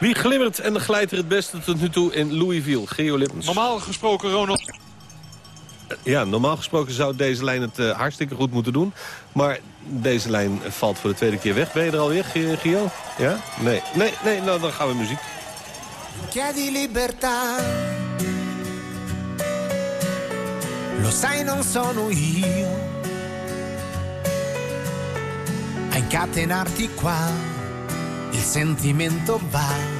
Wie glimmert en glijdt er het beste tot nu toe in Louisville? Geo Lippens. Normaal gesproken, Ronald... Ja, normaal gesproken zou deze lijn het uh, hartstikke goed moeten doen. Maar deze lijn valt voor de tweede keer weg. Ben je er alweer, Gio? Ja? Nee. Nee, nee, nou dan gaan we muziek. Chiedi libertà Lo sai non sono io a incatenarti qua, il sentimento va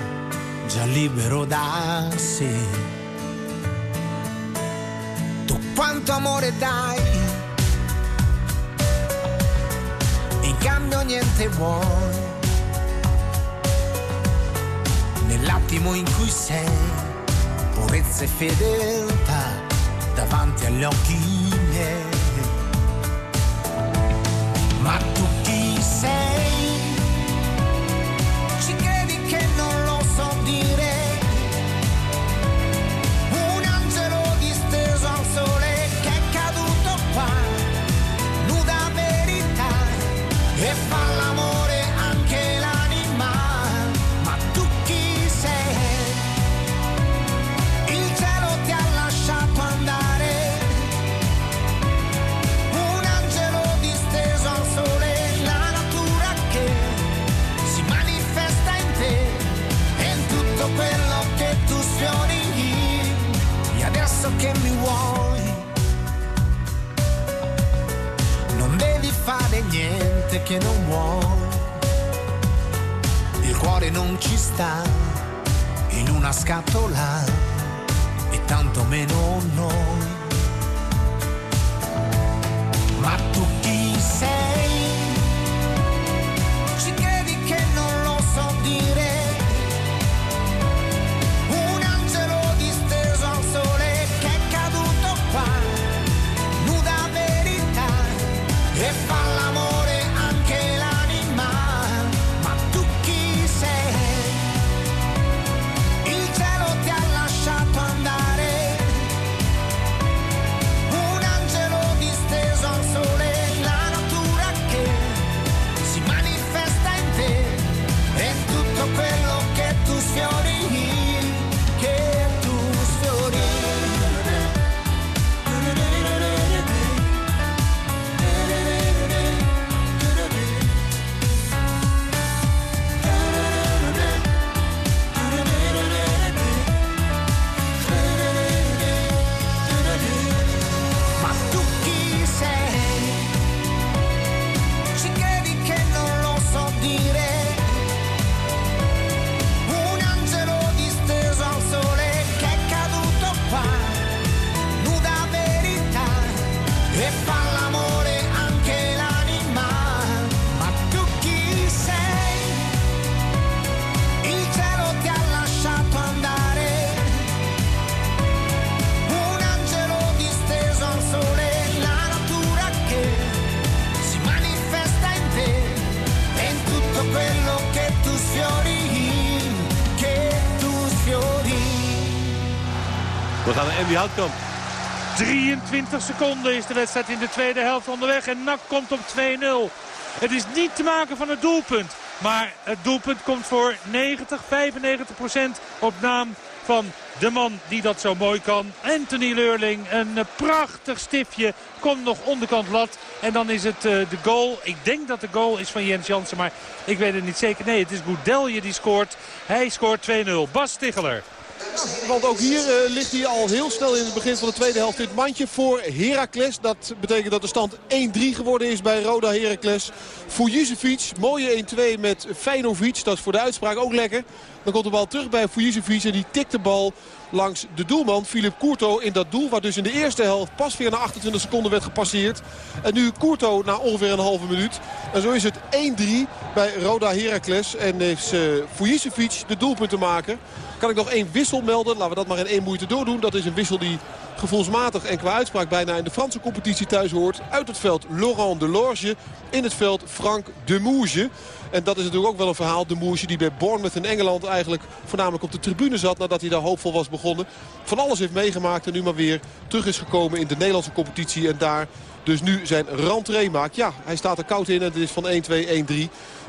già libero da sé. Quanto amore dai, in cambio niente vuoi. Nell'attimo in cui sei, purezza e fedeltà davanti agli occhi miei. Niente che non vuoi. Il cuore non ci sta in una scatola e tanto meno noi. Houtkamp. 23 seconden is de wedstrijd in de tweede helft onderweg. En NAC komt op 2-0. Het is niet te maken van het doelpunt. Maar het doelpunt komt voor 90, 95 procent op naam van de man die dat zo mooi kan. Anthony Leurling, een prachtig stiftje. Komt nog onderkant lat. En dan is het eh, de goal. Ik denk dat de goal is van Jens Jansen. Maar ik weet het niet zeker. Nee, het is Goudelje die scoort. Hij scoort 2-0. Bas Stiggeler. Want ook hier eh, ligt hij al heel snel in het begin van de tweede helft het mandje voor Heracles. Dat betekent dat de stand 1-3 geworden is bij Roda Heracles. Fujicevic, mooie 1-2 met Feinovic. Dat is voor de uitspraak ook lekker. Dan komt de bal terug bij Fujicevic en die tikt de bal langs de doelman Filip Courto in dat doel. Waar dus in de eerste helft pas weer na 28 seconden werd gepasseerd. En nu Courto na ongeveer een halve minuut. En zo is het 1-3 bij Roda Heracles. En heeft uh, de doelpunt te maken. Kan ik nog één wissel melden? Laten we dat maar in één moeite doordoen. Dat is een wissel die gevoelsmatig en qua uitspraak bijna in de Franse competitie thuis hoort. Uit het veld Laurent Delorge. In het veld Frank de Mouge. En dat is natuurlijk ook wel een verhaal. De die bij Bournemouth in Engeland eigenlijk voornamelijk op de tribune zat. Nadat hij daar hoopvol was begonnen. Van alles heeft meegemaakt en nu maar weer terug is gekomen in de Nederlandse competitie. En daar dus nu zijn rentree maakt. Ja, hij staat er koud in en het is van 1-2, 1-3.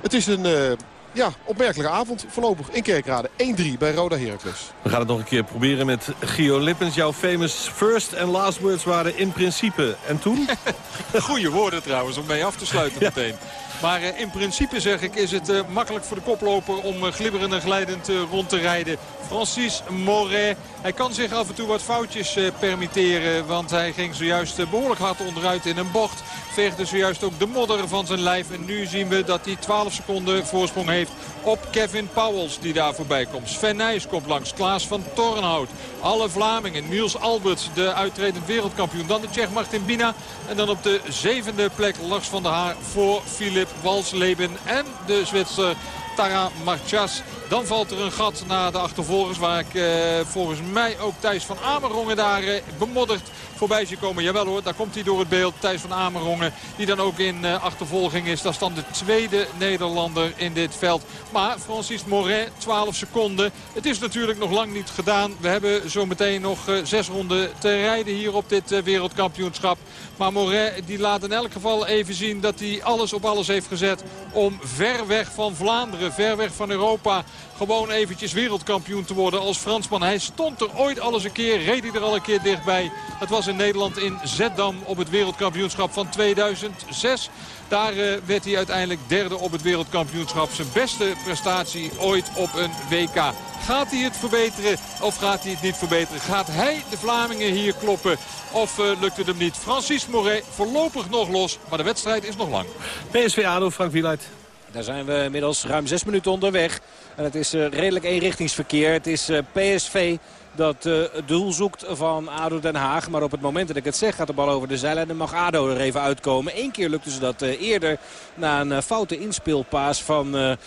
Het is een... Uh, ja, opmerkelijke avond voorlopig in Kerkrade. 1-3 bij Roda Heracles. We gaan het nog een keer proberen met Gio Lippens. Jouw famous first and last words waren in principe. En toen? Goede woorden trouwens, om mee af te sluiten meteen. Maar uh, in principe zeg ik is het uh, makkelijk voor de koploper om uh, glibberend en glijdend rond te rijden. Francis Moret. Hij kan zich af en toe wat foutjes permitteren. Want hij ging zojuist behoorlijk hard onderuit in een bocht. Veegde zojuist ook de modder van zijn lijf. En nu zien we dat hij 12 seconden voorsprong heeft op Kevin Powels die daar voorbij komt. Sven Nijs komt langs. Klaas van Tornhout. Alle Vlamingen. Niels Alberts, de uitredend wereldkampioen. Dan de Tsjech Martin Bina. En dan op de zevende plek Lars van der Haar voor Filip Walsleben. En de Zwitser Tara Marchas. Dan valt er een gat naar de achtervolgers waar ik eh, volgens mij ook Thijs van Amerongen daar eh, bemodderd voorbij zie komen. Jawel hoor, daar komt hij door het beeld. Thijs van Amerongen die dan ook in uh, achtervolging is. Dat is dan de tweede Nederlander in dit veld. Maar Francis Moret, 12 seconden. Het is natuurlijk nog lang niet gedaan. We hebben zo meteen nog uh, zes ronden te rijden hier op dit uh, wereldkampioenschap. Maar Moret die laat in elk geval even zien dat hij alles op alles heeft gezet om ver weg van Vlaanderen, ver weg van Europa gewoon eventjes wereldkampioen te worden als Fransman. Hij stond er ooit al eens een keer, reed hij er al een keer dichtbij. Het was in Nederland in Zeddam op het wereldkampioenschap van 2006. Daar uh, werd hij uiteindelijk derde op het wereldkampioenschap. Zijn beste prestatie ooit op een WK. Gaat hij het verbeteren of gaat hij het niet verbeteren? Gaat hij de Vlamingen hier kloppen of uh, lukt het hem niet? Francis Moret voorlopig nog los, maar de wedstrijd is nog lang. PSV ADO, Frank Wieluid. Daar zijn we inmiddels ruim zes minuten onderweg. En het is uh, redelijk eenrichtingsverkeer. Het is uh, PSV dat uh, het doel zoekt van ADO Den Haag. Maar op het moment dat ik het zeg gaat de bal over de zijlijn en mag ADO er even uitkomen. Eén keer lukte ze dat eerder na een foute inspeelpaas van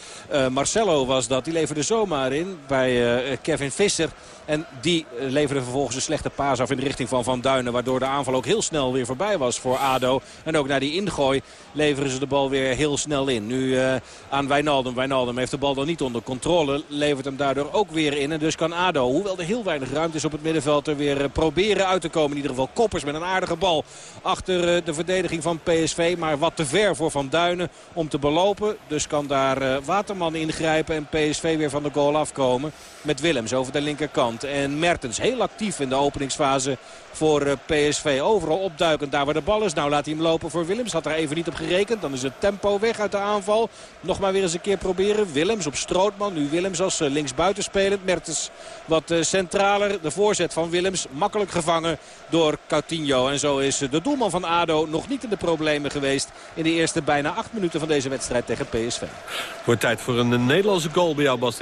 Marcelo was dat. Die leverde zomaar in bij Kevin Visser. En die leverde vervolgens een slechte paas af in de richting van Van Duinen. Waardoor de aanval ook heel snel weer voorbij was voor ADO. En ook na die ingooi leveren ze de bal weer heel snel in. Nu uh, aan Wijnaldum. Wijnaldum heeft de bal dan niet onder controle. Levert hem daardoor ook weer in. En dus kan ADO, hoewel er heel weinig ruimte is op het middenveld... er weer uh, proberen uit te komen. In ieder geval koppers met een aardige bal achter de verdediging van PSV. Maar wat te ver voor Van Duinen om te belopen. Dus kan daar Waterman ingrijpen en PSV weer van de goal afkomen. Met Willems over de linkerkant. En Mertens heel actief in de openingsfase voor PSV. Overal opduikend daar waar de bal is. Nou laat hij hem lopen voor Willems. Had er even niet op gerekend. Dan is het tempo weg uit de aanval. Nog maar weer eens een keer proberen. Willems op Strootman. Nu Willems als linksbuiten spelend. Mertens wat centraler. De voorzet van Willems makkelijk gevangen door Coutinho. En zo is de doelman van ADO nog niet in de problemen geweest. In de eerste bijna acht minuten van deze wedstrijd tegen PSV. Wordt tijd voor een Nederlandse goal bij jou Bas.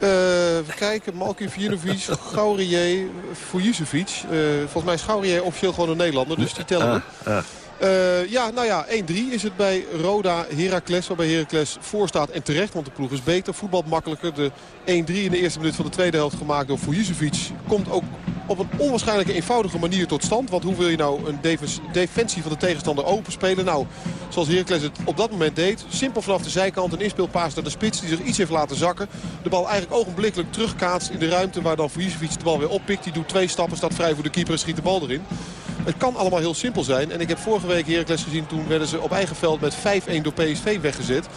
We kijken, Malkin Vujinovic, Gaurier, Fujusevic. Uh, volgens mij is Gaurier officieel gewoon een Nederlander, dus die tellen we. Ah, ah. Uh, ja, nou ja, 1-3 is het bij Roda Heracles. Waarbij Heracles voor staat en terecht, want de ploeg is beter. Voetbal makkelijker. De 1-3 in de eerste minuut van de tweede helft gemaakt door Fujusevic. Komt ook op een onwaarschijnlijke eenvoudige manier tot stand. Want hoe wil je nou een defensie van de tegenstander openspelen? Nou, zoals Heracles het op dat moment deed. Simpel vanaf de zijkant een inspeelpaas naar de spits die zich iets heeft laten zakken. De bal eigenlijk ogenblikkelijk terugkaatst in de ruimte waar dan Fujusevic de bal weer oppikt. Die doet twee stappen, staat vrij voor de keeper en schiet de bal erin. Het kan allemaal heel simpel zijn. En ik heb vorige week Heracles gezien. Toen werden ze op eigen veld met 5-1 door PSV weggezet.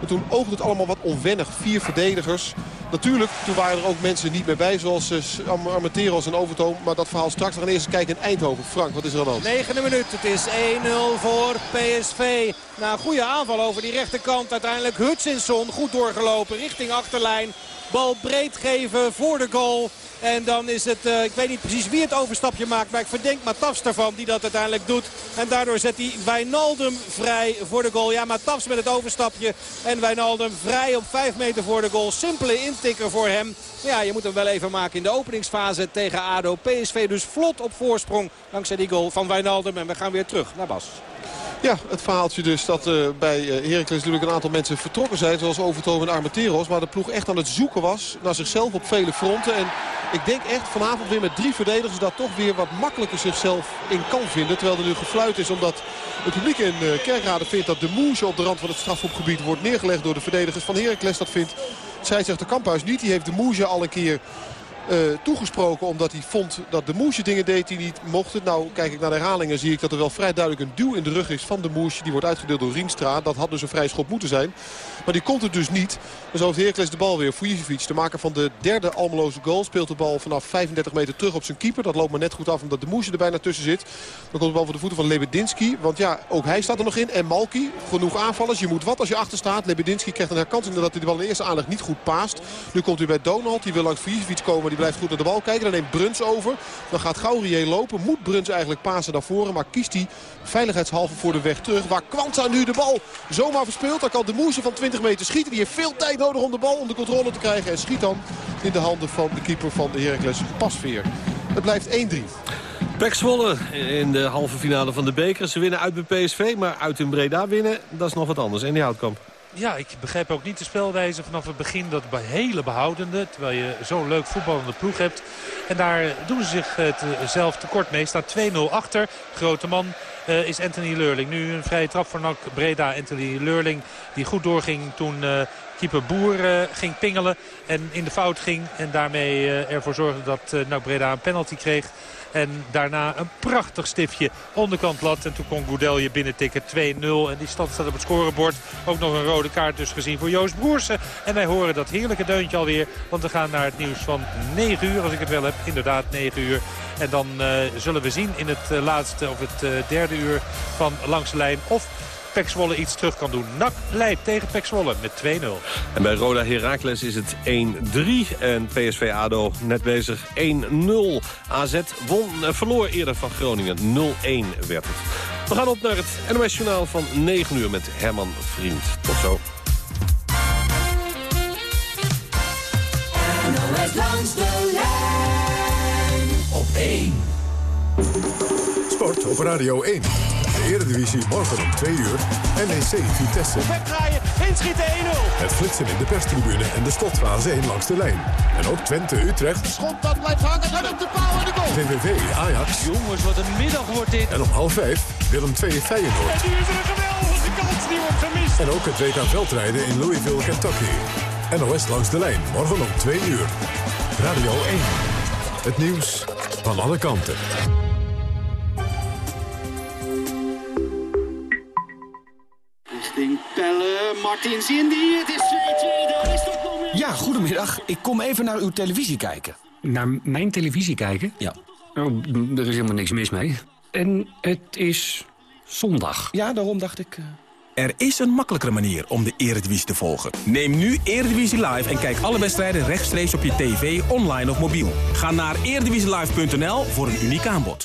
En toen oogde het allemaal wat onwennig. Vier verdedigers. Natuurlijk, toen waren er ook mensen niet meer bij. Zoals uh, Armenteros en Overtoom. Maar dat verhaal straks. We gaan eerst kijken in Eindhoven. Frank, wat is er aan de hand? Negende minuut. Het is 1-0 voor PSV. Na een goede aanval over die rechterkant. Uiteindelijk Hutchinson goed doorgelopen richting achterlijn. Bal breed geven voor de goal. En dan is het, uh, ik weet niet precies wie het overstapje maakt. Maar ik verdenk Matafs ervan die dat uiteindelijk doet. En daardoor zet hij Wijnaldum vrij voor de goal. Ja, Matafs met het overstapje. En Wijnaldum vrij op 5 meter voor de goal. Simpele intikker voor hem. Ja, je moet hem wel even maken in de openingsfase tegen ADO. PSV dus vlot op voorsprong dankzij die goal van Wijnaldum. En we gaan weer terug naar Bas. Ja, het verhaaltje dus dat uh, bij uh, Heracles natuurlijk een aantal mensen vertrokken zijn. Zoals Overtoom en Armenteros. Maar de ploeg echt aan het zoeken was naar zichzelf op vele fronten. En ik denk echt vanavond weer met drie verdedigers... dat toch weer wat makkelijker zichzelf in kan vinden. Terwijl er nu gefluit is omdat het publiek in uh, vindt... dat de Moesje op de rand van het strafhofgebied wordt neergelegd door de verdedigers van Heracles. Dat vindt de Kamphuis niet. Die heeft de Moesje al een keer toegesproken. Omdat hij vond dat de Moesje dingen deed die niet mochten. Nou, kijk ik naar de herhalingen zie ik dat er wel vrij duidelijk een duw in de rug is van de Moesje. Die wordt uitgedeeld door Rienstra. Dat had dus een vrij schop moeten zijn. Maar die komt er dus niet. Dus heeft Heracles de bal weer. Fujicevic, de maker van de derde Almeloze goal. Speelt de bal vanaf 35 meter terug op zijn keeper. Dat loopt maar net goed af omdat de Moesje er bijna tussen zit. Dan komt de bal voor de voeten van Lebedinski. Want ja, ook hij staat er nog in. En Malki. Genoeg aanvallers. Je moet wat als je achter staat. Lebedinski krijgt een herkansing nadat hij de bal in de eerste aanleg niet goed paast. Nu komt hij bij Donald. Die wil langs Fujicevic komen. Blijft goed naar de bal kijken. Dan neemt Bruns over. Dan gaat Gaurier lopen. Moet Bruns eigenlijk pasen naar voren. Maar kiest hij veiligheidshalve voor de weg terug. Waar Kwanta nu de bal zomaar verspeelt. Dan kan de Moesje van 20 meter schieten. Die heeft veel tijd nodig om de bal onder controle te krijgen. En schiet dan in de handen van de keeper van de Heracles Pasveer. Het blijft 1-3. Pek Zwolle in de halve finale van de beker. Ze winnen uit bij PSV, maar uit in Breda winnen, dat is nog wat anders. En die houtkamp. Ja, ik begrijp ook niet de spelwijze vanaf het begin. Dat hele behoudende, terwijl je zo'n leuk voetballende ploeg hebt. En daar doen ze zich zelf tekort mee. Staat 2-0 achter. Grote man uh, is Anthony Leurling. Nu een vrije trap voor NAC Breda. Anthony Leurling die goed doorging toen uh, keeper Boer ging pingelen. En in de fout ging. En daarmee ervoor zorgde dat NAC Breda een penalty kreeg. En daarna een prachtig stiftje onderkant lat. En toen kon Goudelje binnentikken 2-0. En die stand staat op het scorebord. Ook nog een rode kaart dus gezien voor Joost Broersen. En wij horen dat heerlijke deuntje alweer. Want we gaan naar het nieuws van 9 uur als ik het wel heb. Inderdaad 9 uur. En dan uh, zullen we zien in het uh, laatste of het uh, derde uur van Langs de Lijn of Pek Zwolle iets terug kan doen. NAC leidt tegen Pek Zwolle met 2-0. En bij Roda Heracles is het 1-3. En PSV ADO net bezig 1-0. AZ won, verloor eerder van Groningen. 0-1 werd het. We gaan op naar het NOS Journaal van 9 uur met Herman Vriend. Tot zo. NOS langs de lijn op 1. Sport op Radio 1. De Eredivisie morgen om 2 uur. NEC Vitesse. Wegdraaien, inschieten 1-0. Het flitsen in de perstribune en de slotfase 1 langs de lijn. En ook Twente Utrecht. Schot dat blijft hangen, dan op de paal en de goal. VVV Ajax. Jongens, wat een middag wordt dit. En om half 5 Willem 2 Feyenoord. En nu is er een geweldige kans, die wordt gemist. En ook het WK veldrijden in Louisville, Kentucky. NOS langs de lijn, morgen om 2 uur. Radio 1. Het nieuws van alle kanten. Indy, het is 2-2, daar is toch nog meer. Ja, goedemiddag. Ik kom even naar uw televisie kijken. Naar mijn televisie kijken? Ja. Oh, er is helemaal niks mis mee. En het is zondag. Ja, daarom dacht ik... Uh... Er is een makkelijkere manier om de Eredivisie te volgen. Neem nu Eredivisie Live en kijk alle wedstrijden rechtstreeks op je tv, online of mobiel. Ga naar eredivisielive.nl voor een uniek aanbod.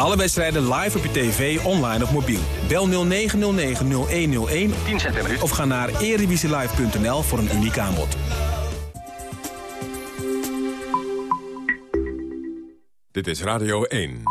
Alle wedstrijden live op je tv, online of mobiel. Bel 0909-0101 10 cent per minuut. of ga naar erevisielive.nl voor een uniek aanbod. Dit is Radio 1.